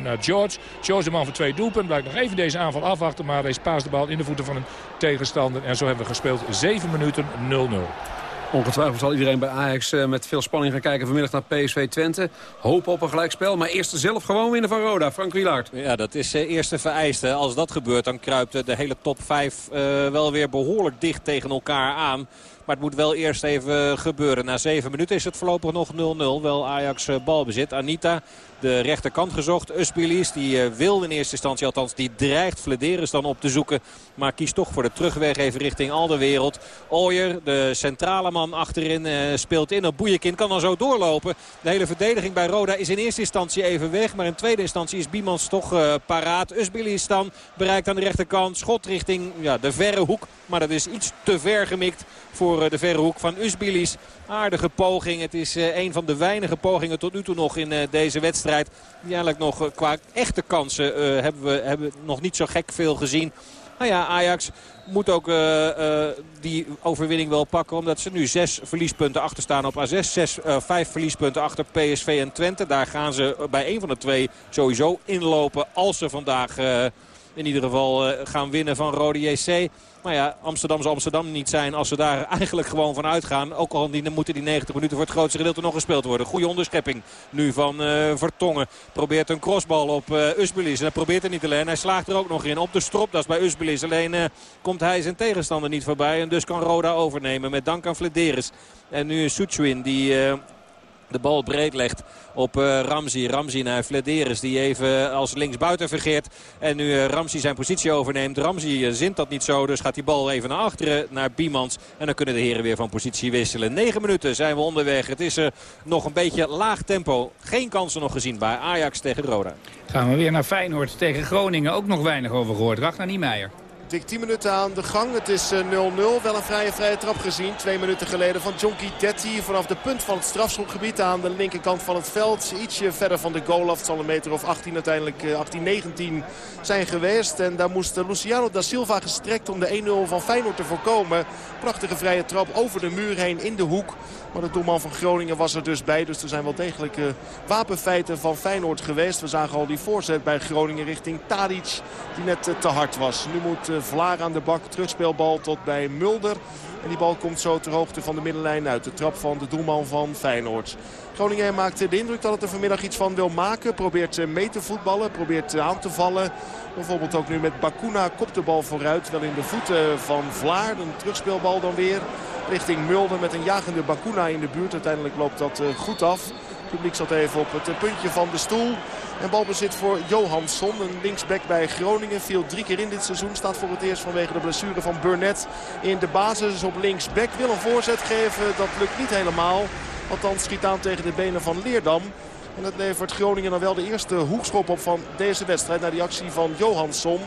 naar George. George van twee doelpunten. Blijkt nog even deze aanval afwachten. Maar hij paast de bal in de voeten van een tegenstander. En zo hebben we gespeeld 7 minuten 0-0. Ongetwijfeld zal iedereen bij Ajax uh, met veel spanning gaan kijken vanmiddag naar PSV Twente. Hoop op een gelijkspel, maar eerst zelf gewoon winnen van Roda. Frank Wielaert. Ja, dat is uh, eerste vereiste. Als dat gebeurt, dan kruipt de hele top 5 uh, wel weer behoorlijk dicht tegen elkaar aan. Maar het moet wel eerst even gebeuren. Na 7 minuten is het voorlopig nog 0-0. Wel Ajax balbezit. Anita de rechterkant gezocht. Usbilis die wil in eerste instantie, althans die dreigt Flederis dan op te zoeken. Maar kiest toch voor de terugweg even richting Alderwereld. Ooyer, de centrale man achterin, speelt in op Boejekin. Kan dan zo doorlopen. De hele verdediging bij Roda is in eerste instantie even weg. Maar in tweede instantie is Biemans toch uh, paraat. Usbilis dan bereikt aan de rechterkant. Schot richting ja, de verre hoek. Maar dat is iets te ver gemikt voor de verre hoek van Usbilis. Aardige poging. Het is uh, een van de weinige pogingen tot nu toe nog in uh, deze wedstrijd. Die eigenlijk nog uh, qua echte kansen hebben we hebben nog niet zo gek veel gezien. Nou ja, Ajax moet ook die overwinning wel pakken. Omdat ze nu zes verliespunten achter staan op A6. Zes, uh, vijf verliespunten achter PSV en Twente. Daar gaan ze bij een van de twee sowieso inlopen. Als ze vandaag in ieder geval gaan winnen van Rode JC. Maar ja, Amsterdam zal Amsterdam niet zijn als ze daar [laughs] eigenlijk gewoon van uitgaan. Ook al moeten die 90 minuten voor het grootste gedeelte nog gespeeld worden. Goede onderschepping nu van uh, Vertongen. Probeert een crossbal op uh, Usbelis. En hij probeert het niet alleen. Hij slaagt er ook nog in op de stropdas bij Usbelis. Alleen komt hij zijn tegenstander niet voorbij. En dus kan Roda overnemen met dank aan Flederis. En nu Suchuin die de bal breed legt op uh, Ramzi. Ramzi naar Flederis die even als linksbuiten vergeert. En nu uh, Ramzi zijn positie overneemt. Ramzi zint dat niet zo. Dus gaat die bal even naar achteren naar Biemans. En dan kunnen de heren weer van positie wisselen. 9 minuten zijn we onderweg. Het is nog een beetje laag tempo. Geen kansen nog gezien bij Ajax tegen Roda. Gaan we weer naar Feyenoord tegen Groningen. Ook nog weinig over gehoord. Ragnar Niemeyer. Dik 10 minuten aan de gang. Het is eh, 0-0. Wel een vrije vrije trap gezien. Twee minuten geleden van Jonky Detti. Vanaf de punt van het strafschopgebied aan de linkerkant van het veld. Ietsje verder van de goal af. Het zal een meter of 18 uiteindelijk eh, 18, 19 zijn geweest. En daar moest eh, Luciano da Silva gestrekt om de 1-0 van Feyenoord te voorkomen. Prachtige vrije trap over de muur heen in de hoek. Maar de doelman van Groningen was er dus bij. Dus er zijn wel degelijk eh, wapenfeiten van Feyenoord geweest. We zagen al die voorzet bij Groningen richting Tadic. Die net eh, te hard was. Nu moet eh, Vlaar aan de bak. Terugspeelbal tot bij Mulder. En die bal komt zo ter hoogte van de middenlijn uit. De trap van de doelman van Feyenoord. Groningen maakt de indruk dat het er vanmiddag iets van wil maken. Probeert eh, mee te voetballen. Probeert eh, aan te vallen. Bijvoorbeeld ook nu met Bakuna kopt de bal vooruit. Wel in de voeten van Vlaar. Een terugspeelbal dan weer. Richting Mulder met een jagende Bakuna in de buurt. Uiteindelijk loopt dat eh, goed af. Het publiek zat even op het puntje van de stoel. En balbezit voor Johansson, een linksback bij Groningen. Viel drie keer in dit seizoen. Staat voor het eerst vanwege de blessure van Burnett in de basis op linksback. Wil een voorzet geven, dat lukt niet helemaal. Althans schiet aan tegen de benen van Leerdam. En dat levert Groningen dan wel de eerste hoekschop op van deze wedstrijd. Naar die actie van Johansson.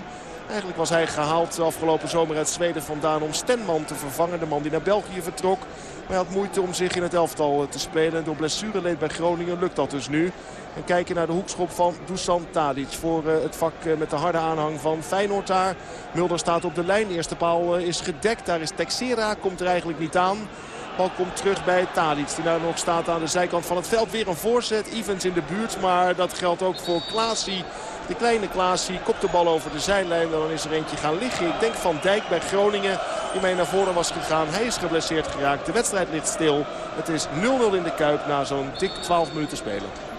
Eigenlijk was hij gehaald afgelopen zomer uit Zweden vandaan om Stenman te vervangen. De man die naar België vertrok. Maar hij had moeite om zich in het elftal eh, te spelen. En door blessureleed bij Groningen lukt dat dus nu. En kijken naar de hoekschop van Dusan Tadic. Voor eh, het vak eh, met de harde aanhang van Feyenoord daar. Mulder staat op de lijn. Eerste paal is gedekt. Daar is Texera. Komt er eigenlijk niet aan. Bal komt terug bij Tadic. Die daar nog staat aan de zijkant van het veld. Weer een voorzet. Evans in de buurt. Maar dat geldt ook voor Klaasie. De kleine Klaasie kopt de bal over de zijlijn. Dan is er eentje gaan liggen. Ik denk Van Dijk bij Groningen. Die mee naar voren was gegaan. Hij is geblesseerd geraakt. De wedstrijd ligt stil. Het is 0-0 in de Kuip na zo'n dik 12 minuten spelen.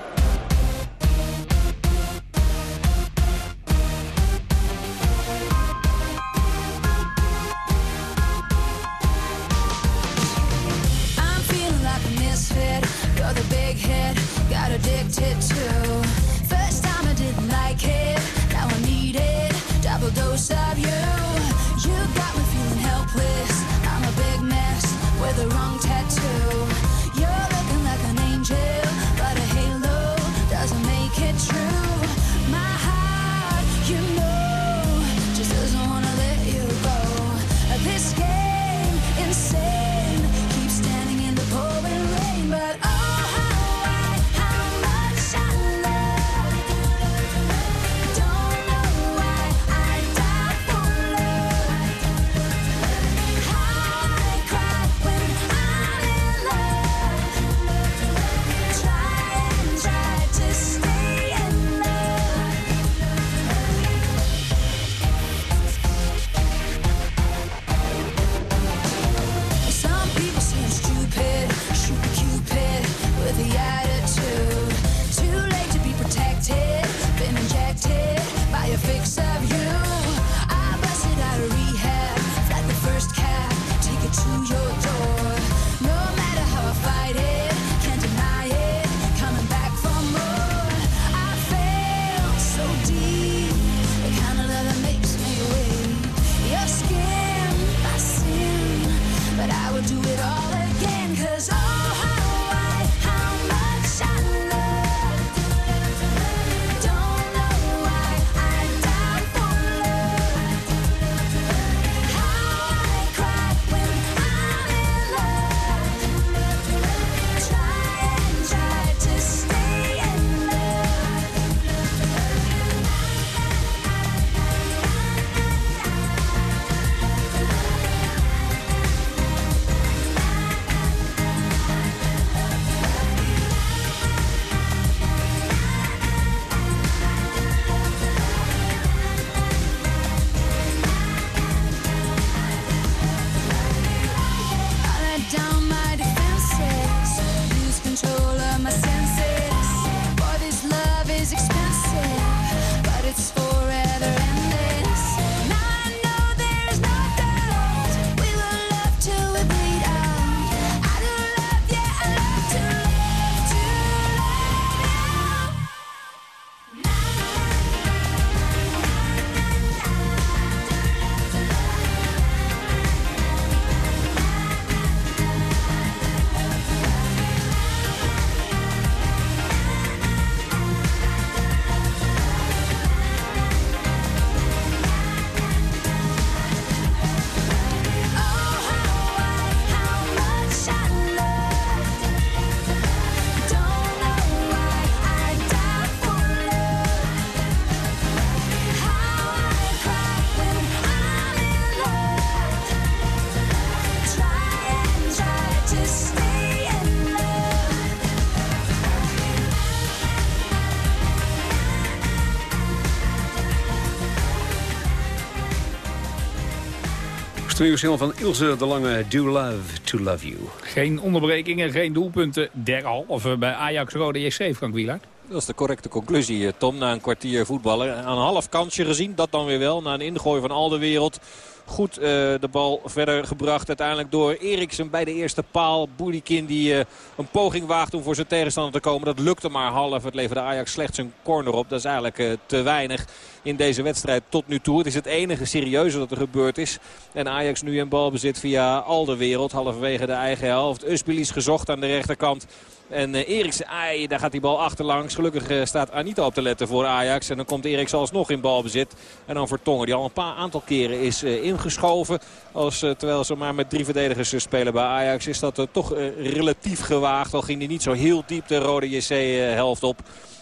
Eerste nieuwsingel van Ilse de Lange, Do Love to Love You. Geen onderbrekingen, geen doelpunten derhalve bij Ajax Rode JC, Frank Wielaert. Dat is de correcte conclusie, eh, Tom. Na een kwartier voetballen. Aan een half kansje gezien, dat dan weer wel. Na een ingooi van al de wereld. Goed eh, de bal verder gebracht uiteindelijk door Eriksen bij de eerste paal. Boelikin die eh, een poging waagt om voor zijn tegenstander te komen. Dat lukte maar half. Het leverde Ajax slechts een corner op. Dat is eigenlijk eh, te weinig in deze wedstrijd tot nu toe. Het is het enige serieuze dat er gebeurd is. En Ajax nu een balbezit via al de wereld. Halverwege de eigen helft. Usbilis gezocht aan de rechterkant. En uh, Eriksen, ai, daar gaat die bal achterlangs. Gelukkig uh, staat Anita op te letten voor Ajax. En dan komt Eriksen alsnog in balbezit. En dan Vertongen, die al een paar aantal keren is uh, ingeschoven. Als, terwijl ze maar met drie verdedigers spelen bij Ajax. Is dat toch relatief gewaagd. Al ging hij niet zo heel diep de rode JC-helft op.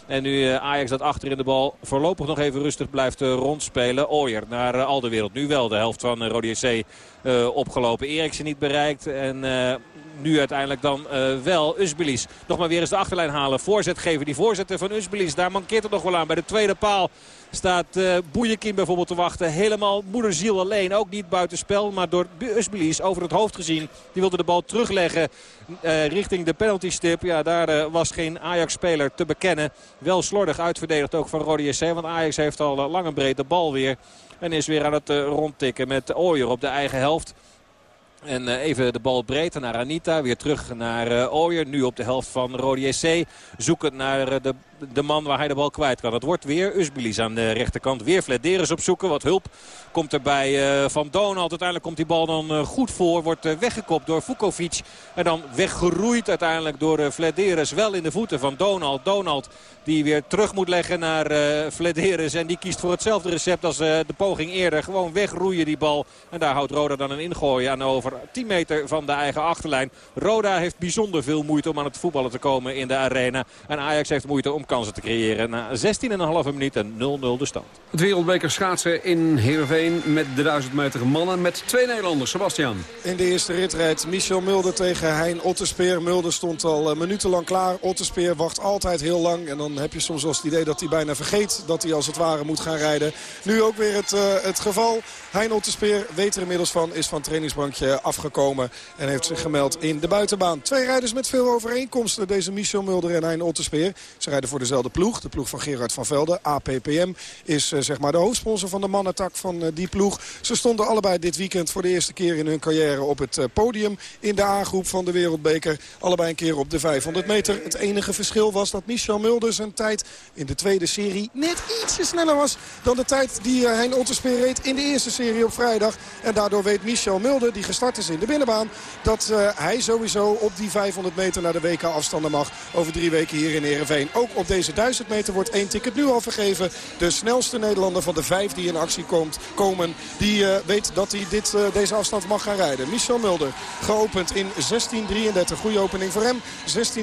En nu Ajax dat achter in de bal voorlopig nog even rustig blijft rondspelen. Ooyer naar al de wereld. Nu wel de helft van Rode JC opgelopen. Eriksen niet bereikt. En nu uiteindelijk dan uh, wel Usbelis. Nog maar weer eens de achterlijn halen. Voorzet geven. Die voorzetten van Usbelis. Daar mankeert het nog wel aan. Bij de tweede paal staat uh, bijvoorbeeld te wachten. Helemaal moederziel alleen. Ook niet buitenspel. Maar door Usbelis over het hoofd gezien. Die wilde de bal terugleggen uh, richting de penaltystip. Ja, daar was geen Ajax-speler te bekennen. Wel slordig uitverdedigd ook van Rode JC. Want Ajax heeft al lang en breed de bal weer. En is weer aan het rondtikken met Ooyer op de eigen helft. En uh, even de bal breed naar Anita. Weer terug naar uh, Ooyer. Nu op de helft van Rode JC. Zoekend naar uh, de, de man waar hij de bal kwijt kan. Het wordt weer Usbilis aan de rechterkant. Weer Flederis opzoeken. Wat hulp komt erbij van Donald. Uiteindelijk komt die bal dan goed voor. Wordt weggekopt door Vukovic. En dan weggeroeid uiteindelijk door Flederis. Wel in de voeten van Donald. Donald die weer terug moet leggen naar Flederis. En die kiest voor hetzelfde recept als de poging eerder. Gewoon wegroeien die bal. En daar houdt Roda dan een ingooi aan over 10 meter van de eigen achterlijn. Roda heeft bijzonder veel moeite om aan het voetballen te komen in de arena. En Ajax heeft moeite om kansen te creëren. Na 16,5 minuten 0-0 de stand. Het wereldbeker schaatsen in Heerenveen met de 1000 meter mannen. Met twee Nederlanders. Sebastian. In de eerste rit rijdt Michel Mulder tegen Hein Otterspeer. Mulder stond al uh, minutenlang klaar. Otterspeer wacht altijd heel lang. En dan heb je soms wel het idee dat hij bijna vergeet dat hij als het ware moet gaan rijden. Nu ook weer het, uh, het geval. Hein Otterspeer weet er inmiddels van, is van het trainingsbankje afgekomen en heeft zich gemeld in de buitenbaan. Twee rijders met veel overeenkomsten, deze Michel Mulder en Hein Otterspeer. Ze rijden voor dezelfde ploeg, de ploeg van Gerard van Velde. APPM is uh, zeg maar de hoofdsponsor van de mannentak van uh, die ploeg. Ze stonden allebei dit weekend voor de eerste keer in hun carrière op het uh, podium in de A-groep van de Wereldbeker. Allebei een keer op de 500 meter. Het enige verschil was dat Michel Mulder zijn tijd in de tweede serie net ietsje sneller was dan de tijd die Hein Otterspeer reed in de eerste serie op vrijdag. En daardoor weet Michel Mulder, die gestart is in de binnenbaan, dat hij sowieso op die 500 meter naar de WK afstanden mag over drie weken hier in Ereveen. Ook op deze 1000 meter wordt één ticket nu al vergeven. De snelste Nederlander van de vijf die in actie komt, komen, die uh, weet dat hij dit, uh, deze afstand mag gaan rijden. Michel Mulder, geopend in 16.33. Goede opening voor hem.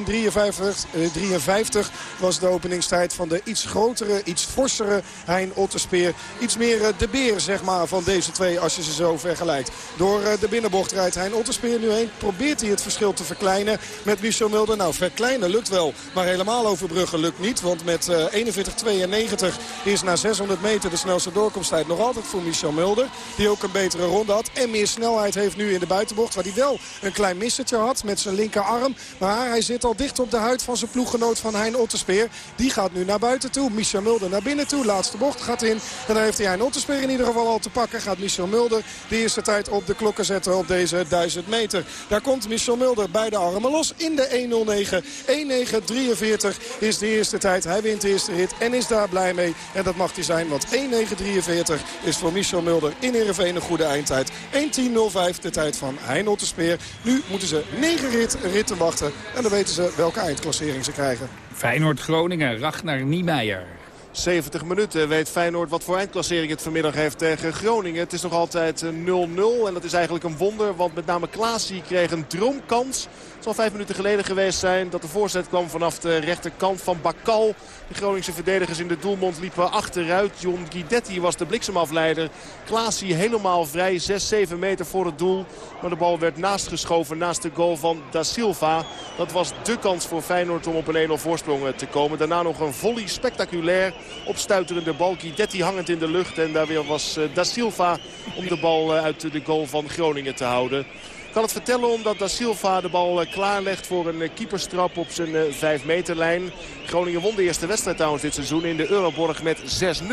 16.53 53 was de openingstijd van de iets grotere, iets forsere Hein Otterspeer. Iets meer de beer, zeg maar, van deze twee als je ze zo vergelijkt. Door de binnenbocht rijdt Hein Otterspeer nu heen. Probeert hij het verschil te verkleinen met Michel Mulder. Nou, verkleinen lukt wel, maar helemaal overbruggen lukt niet. Want met uh, 41-92 is na 600 meter de snelste doorkomsttijd nog altijd voor Michel Mulder. Die ook een betere ronde had en meer snelheid heeft nu in de buitenbocht. Waar hij wel een klein missertje had met zijn linkerarm. Maar hij zit al dicht op de huid van zijn ploeggenoot van Hein Otterspeer. Die gaat nu naar buiten toe. Michel Mulder naar binnen toe. Laatste bocht gaat in. En dan heeft hij Hein Otterspeer in ieder geval al te pakken. Gaat Michel Mulder de eerste tijd op de klokken zetten op deze 1000 meter. Daar komt Michel Mulder bij de armen los in de 1.09. 1.9.43 is de eerste tijd. Hij wint de eerste rit en is daar blij mee. En dat mag hij zijn, want 1.9.43 is voor Michel Mulder in Ereveen een goede eindtijd. 1.10.05 de tijd van Hein Otterspeer. Nu moeten ze 9 rit, ritten wachten. En dan weten ze welke eindklassering ze krijgen. Feyenoord-Groningen, Ragnar Niemeyer. 70 minuten weet Feyenoord wat voor eindklassering het vanmiddag heeft tegen Groningen. Het is nog altijd 0-0 en dat is eigenlijk een wonder. Want met name Klaasie kreeg een droomkans. Het zal vijf minuten geleden geweest zijn dat de voorzet kwam vanaf de rechterkant van Bakal. De Groningse verdedigers in de doelmond liepen achteruit. John Guidetti was de bliksemafleider. Klaasie helemaal vrij, 6, 7 meter voor het doel. Maar de bal werd naast geschoven, naast de goal van Da Silva. Dat was de kans voor Feyenoord om op een 1-0 voorsprong te komen. Daarna nog een volley, spectaculair opstuiterende bal. Guidetti hangend in de lucht. En daar weer was eh, Da Silva om de bal eh, uit de goal van Groningen te houden. Kan het vertellen omdat Da Silva de bal eh, klaarlegt voor een eh, keeperstrap op zijn eh, 5 meterlijn. Groningen won de eerste wedstrijd trouwens dit seizoen in de Euroborg met 6-0.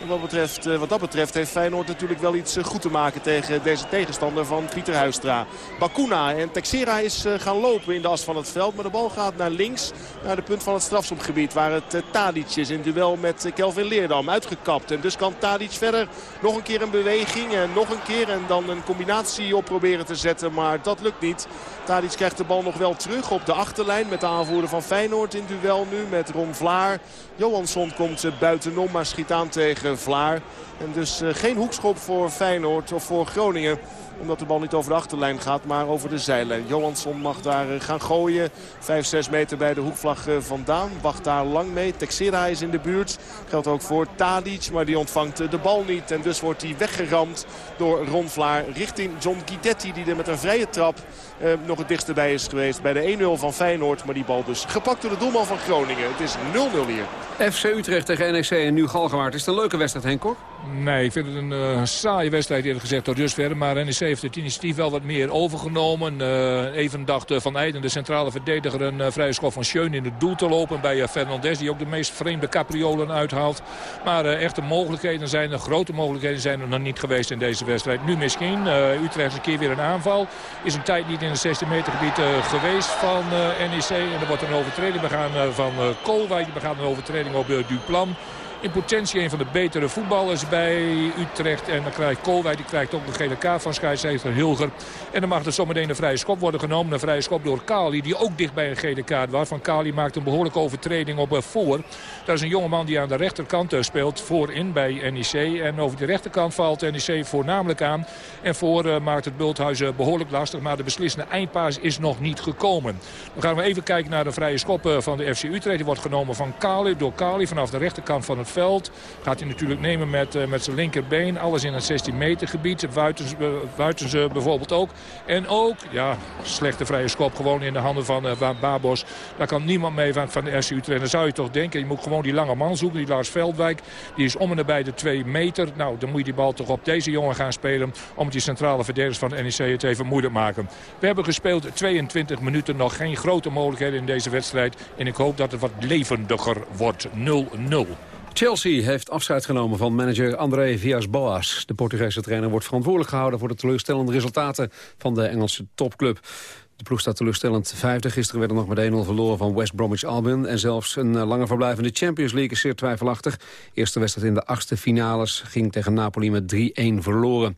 En wat, betreft, eh, wat dat betreft heeft Feyenoord natuurlijk wel iets eh, goed te maken tegen deze tegenstander van Pieter Huistra. Bakuna en Texera is eh, gaan lopen in de as van het veld. Maar de bal gaat naar links, naar de punt van het strafschopgebied. Waar het eh, Tadic is in duel met eh, Kelvin Leerdam. Uitgekapt. En dus kan Tadic verder nog een keer een beweging. En nog een keer en dan een combinatie op proberen te zetten. Maar dat lukt niet. Tadic krijgt de bal nog wel terug op de achterlijn. Met de aanvoerder van Feyenoord in duel nu met Ron Vlaar. Johansson komt eh, buitenom maar schiet aan tegen Vlaar. En dus eh, geen hoekschop voor Feyenoord of voor Groningen omdat de bal niet over de achterlijn gaat, maar over de zijlijn. Johansson mag daar eh, gaan gooien. 5, 6 meter bij de hoekvlag vandaan. Wacht daar lang mee. Texera is in de buurt. Geldt ook voor Tadic, maar die ontvangt de bal niet. En dus wordt hij weggeramd door Ron Vlaar richting John Guidetti. Die er met een vrije trap eh, nog het dichtst bij is geweest. Bij de 1-0 van Feyenoord. Maar die bal dus gepakt door de doelman van Groningen. Het is 0-0 hier. FC Utrecht tegen NEC en nu Galgenwaard. Is het een leuke wedstrijd, Henk? Nee, ik vind het een eh, saaie wedstrijd eerlijk gezegd tot dusver. Maar NEC heeft het initiatief wel wat meer overgenomen. Eh, even dacht eh, Van Eijden, de centrale verdediger, een vrije schop van Schöne in het doel te lopen. Bij Fernandes, die ook de meest vreemde capriolen uithaalt. Maar echte mogelijkheden zijn er, grote mogelijkheden zijn er nog niet geweest in deze wedstrijd. Nu misschien. Utrecht een keer weer een aanval. Is een tijd niet in het 16 meter gebied geweest van NEC. En er wordt een overtreding begaan van uh, Koolwijk. Die begaan een overtreding op uh, Duplan. In potentie een van de betere voetballers bij Utrecht. En dan krijgt Koolwijk, die krijgt ook een gele kaart van scheidsrechter Hilger. En dan mag er zometeen een vrije schop worden genomen. Een vrije schop door Kali, die ook dicht bij een gele kaart was. Van Kali maakt een behoorlijke overtreding op uh, voor. Dat is een jongeman die aan de rechterkant uh, speelt voorin bij NEC. En over de rechterkant valt NEC voornamelijk aan. En voor uh, maakt het Bulthuis behoorlijk lastig. Maar de beslissende eindpaas is nog niet gekomen. Dan gaan we even kijken naar de vrije schop van de FC Utrecht. Die wordt genomen van Kali, door Kali vanaf de rechterkant van het veld. Gaat hij natuurlijk nemen met, uh, met zijn linkerbeen. Alles in het 16 meter gebied. Buitens, uh, buitens uh, bijvoorbeeld ook. En ook, ja, slechte vrije schop gewoon in de handen van Babos. Daar kan niemand mee van, van de FC Utrecht. Dan zou je toch denken, je moet gewoon die lange man zoeken. Die Lars Veldwijk, die is om en nabij de 2 meter. Nou, dan moet je die bal toch op deze jongen gaan spelen. Om die centrale verdedigers van NEC het even moeilijk maken. We hebben gespeeld 22 minuten. Nog geen grote mogelijkheden in deze wedstrijd. En ik hoop dat het wat levendiger wordt. 0-0. Chelsea heeft afscheid genomen van manager André Villas-Boas. De Portugese trainer wordt verantwoordelijk gehouden... voor de teleurstellende resultaten van de Engelse topclub. De ploeg staat teleurstellend vijfde. Gisteren werd er nog met 1-0 verloren van West Bromwich Albion. En zelfs een lange verblijf in de Champions League is zeer twijfelachtig. Eerste wedstrijd in de achtste finales ging tegen Napoli met 3-1 verloren.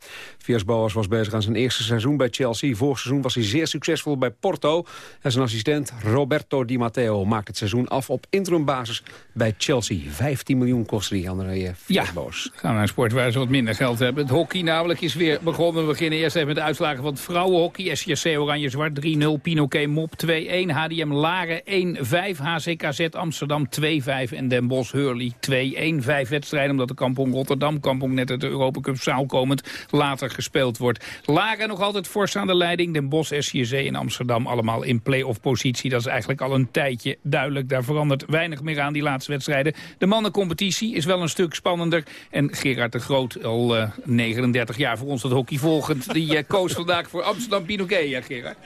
Villas Boas was bezig aan zijn eerste seizoen bij Chelsea. Vorig seizoen was hij zeer succesvol bij Porto. En zijn assistent Roberto Di Matteo maakt het seizoen af op interimbasis bij Chelsea. 15 miljoen kost die, André Boas. Ja, gaan we naar een sport waar ze wat minder geld hebben. Het hockey namelijk is weer begonnen. We beginnen eerst even met de uitslagen van het vrouwenhockey. SJC Oranje-Zwart 3-0, Pinoquet Mop 2-1, HDM Laren 1-5, HCKZ Amsterdam 2-5 en Den Bosch Hurley 2-1. Vijf wedstrijden omdat de kampong Rotterdam, kampong net uit de Europa Cup zaal komend, later gespeeld wordt. Laren nog altijd fors aan de leiding, Den Bosch, SJC en Amsterdam allemaal in play-off positie. Dat is eigenlijk al een tijdje duidelijk. Daar verandert weinig meer aan die laatste wedstrijden. De mannencompetitie is wel een stuk spannender. En Gerard de Groot, al uh, 39 jaar voor ons dat hockey volgend, die uh, koos vandaag voor Amsterdam Pinoquet, ja Gerard?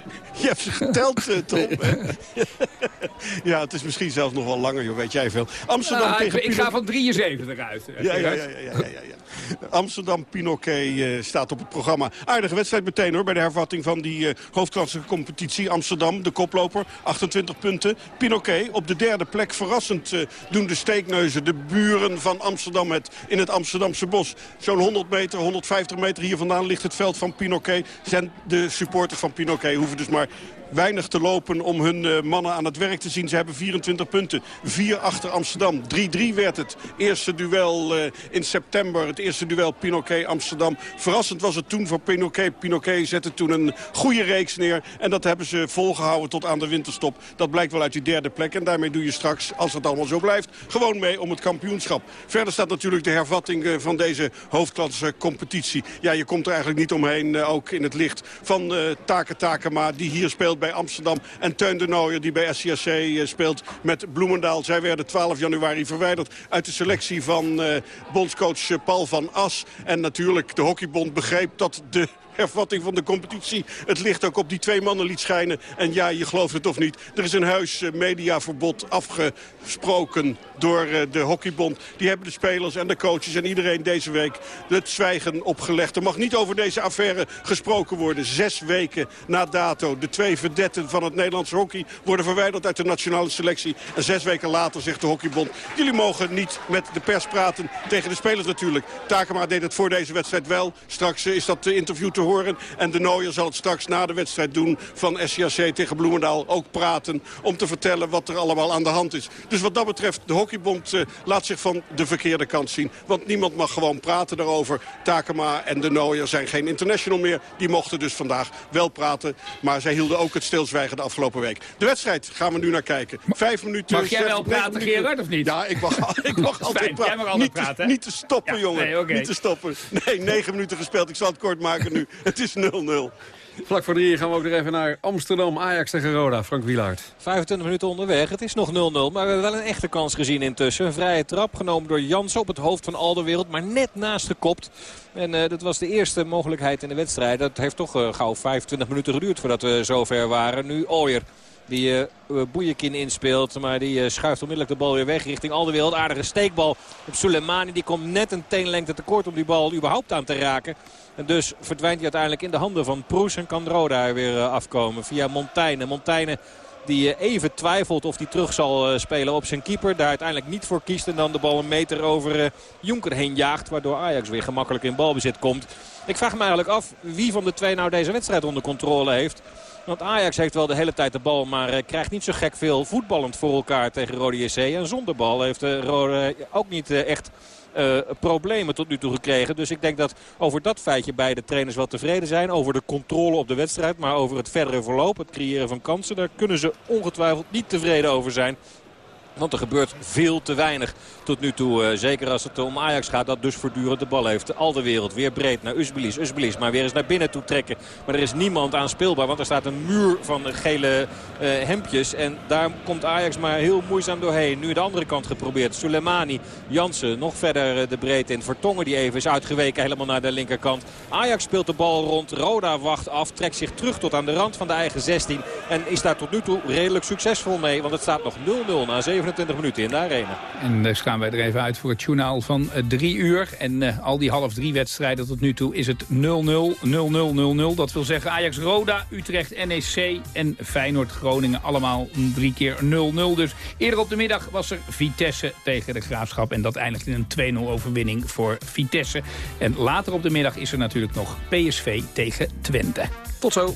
Je hebt ze geteld, uh, Tom. [laughs] ja, het is misschien zelfs nog wel langer, joh, weet jij veel. Amsterdam nou, tegen ik, ik ga van 73 uit. Ja, ja, ja, ja, ja, ja, ja. Amsterdam Pinoquet uh, staat op het programma. Aardige wedstrijd meteen hoor, bij de hervatting van die uh, hoofdklassige competitie. Amsterdam, de koploper, 28 punten. Pinoquet op de derde plek. Verrassend uh, doen de steekneuzen, de buren van Amsterdam het in het Amsterdamse bos. Zo'n 100 meter, 150 meter hier vandaan ligt het veld van Pinoquet. Zijn de supporters van Pinoquet hoeven dus maar weinig te lopen om hun uh, mannen aan het werk te zien. Ze hebben 24 punten. 4 achter Amsterdam. 3-3 werd het. Eerste duel uh, in september. Het eerste duel Pinoquet-Amsterdam. Verrassend was het toen voor Pinoquet. Pinoquet zette toen een goede reeks neer. En dat hebben ze volgehouden tot aan de winterstop. Dat blijkt wel uit die derde plek. En daarmee doe je straks, als het allemaal zo blijft, gewoon mee om het kampioenschap. Verder staat natuurlijk de hervatting uh, van deze hoofdklasse competitie. Ja, je komt er eigenlijk niet omheen, ook in het licht van Take Takema, die hier speelt bij Amsterdam. En Teun de Nooijer die bij SCAC eh, speelt met Bloemendaal. Zij werden 12 januari verwijderd uit de selectie van eh, bondscoach Paul van As. En natuurlijk de Hockeybond begreep dat de hervatting van de competitie. Het licht ook op die twee mannen liet schijnen. En ja, je gelooft het of niet. Er is een huis eh, afgesproken door eh, de hockeybond. Die hebben de spelers en de coaches en iedereen deze week het zwijgen opgelegd. Er mag niet over deze affaire gesproken worden. Zes weken na dato. De twee verdetten van het Nederlandse hockey worden verwijderd uit de nationale selectie. En zes weken later zegt de hockeybond... jullie mogen niet met de pers praten. Tegen de spelers natuurlijk. Takema deed het voor deze wedstrijd wel. Straks eh, is dat interview te horen. En de Nooier zal het straks na de wedstrijd doen van SCAC tegen Bloemendaal. Ook praten om te vertellen wat er allemaal aan de hand is. Dus wat dat betreft, de hockeybond eh, laat zich van de verkeerde kant zien. Want niemand mag gewoon praten daarover. Takema en de Nooier zijn geen international meer. Die mochten dus vandaag wel praten. Maar zij hielden ook het stilzwijgen de afgelopen week. De wedstrijd gaan we nu naar kijken. Vijf minuten. Mag jij wel praten. Gerard, of niet? Ja, ik mag, [laughs] ik mag altijd jij praten. mag altijd niet, praten, te, niet te stoppen, Ja, jongen. nee. Niet te stoppen. Nee, negen minuten gespeeld. Ik zal het kort maken nu. [laughs] Het is 0-0. Vlak voor drie gaan we ook nog even naar Amsterdam, Ajax tegen Roda. Frank Wielaert. 25 minuten onderweg. Het is nog 0-0. Maar we hebben wel een echte kans gezien intussen. Een vrije trap genomen door Jansen op het hoofd van Alderwereld. Maar net naast gekopt. En eh, dat was de eerste mogelijkheid in de wedstrijd. Dat heeft toch eh, gauw 25 minuten geduurd voordat we zover waren. Nu Ooyer. Die Boeiekin inspeelt. Maar die eh, schuift onmiddellijk de bal weer weg richting Alderwereld. Aardige steekbal op Soleimani. Die komt net een teenlengte tekort om die bal überhaupt aan te raken. En dus verdwijnt hij uiteindelijk in de handen van Proes. En kan Roda er weer afkomen via Montaigne. Montaigne die even twijfelt of hij terug zal spelen op zijn keeper. Daar uiteindelijk niet voor kiest. En dan de bal een meter over Jonker heen jaagt. Waardoor Ajax weer gemakkelijk in balbezit komt. Ik vraag me eigenlijk af wie van de twee nou deze wedstrijd onder controle heeft. Want Ajax heeft wel de hele tijd de bal, maar eh, krijgt niet zo gek veel voetballend voor elkaar tegen Rode JC. En zonder bal heeft eh, Rode ook niet eh, echt problemen tot nu toe gekregen. Dus ik denk dat over dat feitje beide trainers wel tevreden zijn. Over de controle op de wedstrijd, maar over het verdere verloop, het creëren van kansen. Daar kunnen ze ongetwijfeld niet tevreden over zijn. Want er gebeurt veel te weinig tot nu toe. Eh, zeker als het om Ajax gaat dat dus voortdurend de bal heeft. Al de wereld weer breed naar Usbilis. Usbilis maar weer eens naar binnen toe trekken. Maar er is niemand aan speelbaar. Want er staat een muur van gele eh, hemdjes. En daar komt Ajax maar heel moeizaam doorheen. Nu de andere kant geprobeerd. Soleimani, Jansen nog verder eh, de breedte in. Vertongen die even is uitgeweken helemaal naar de linkerkant. Ajax speelt de bal rond. Roda wacht af. Trekt zich terug tot aan de rand van de eigen 16. En is daar tot nu toe redelijk succesvol mee. Want het staat nog 0-0 na 27 minuten in de arena. En dus gaan wij er even uit voor het journaal van eh, drie uur. En eh, al die half drie wedstrijden tot nu toe is het 0-0, 0-0, 0-0. Dat wil zeggen Ajax Roda, Utrecht NEC en Feyenoord Groningen. Allemaal drie keer 0-0. Dus eerder op de middag was er Vitesse tegen de Graafschap. En dat eindigt in een 2-0 overwinning voor Vitesse. En later op de middag is er natuurlijk nog PSV tegen Twente. Tot zo.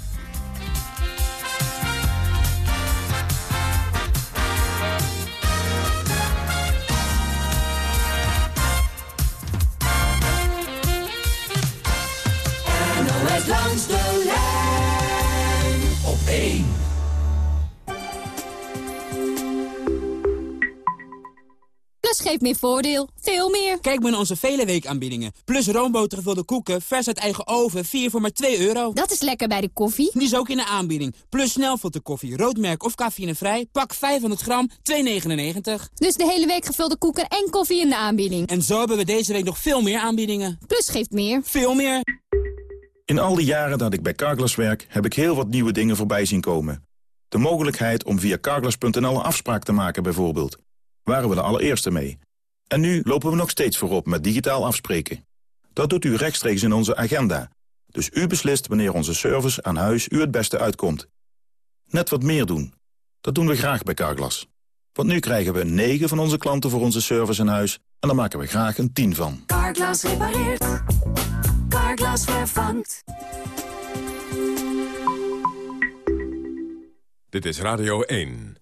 Geeft meer voordeel. Veel meer. Kijk maar naar onze vele weekaanbiedingen. Plus roomboter gevulde koeken, vers uit eigen oven, 4 voor maar 2 euro. Dat is lekker bij de koffie. Die is ook in de aanbieding. Plus snelfilterkoffie, roodmerk of cafeïnevrij. Pak 500 gram, 2,99. Dus de hele week gevulde koeken en koffie in de aanbieding. En zo hebben we deze week nog veel meer aanbiedingen. Plus geeft meer. Veel meer. In al die jaren dat ik bij Carglass werk, heb ik heel wat nieuwe dingen voorbij zien komen. De mogelijkheid om via carglass.nl een afspraak te maken bijvoorbeeld. Waren we de allereerste mee. En nu lopen we nog steeds voorop met digitaal afspreken. Dat doet u rechtstreeks in onze agenda. Dus u beslist wanneer onze service aan huis u het beste uitkomt. Net wat meer doen. Dat doen we graag bij Carglass. Want nu krijgen we 9 van onze klanten voor onze service aan huis... en daar maken we graag een 10 van. Carglass repareert. Carglass vervangt. Dit is Radio 1.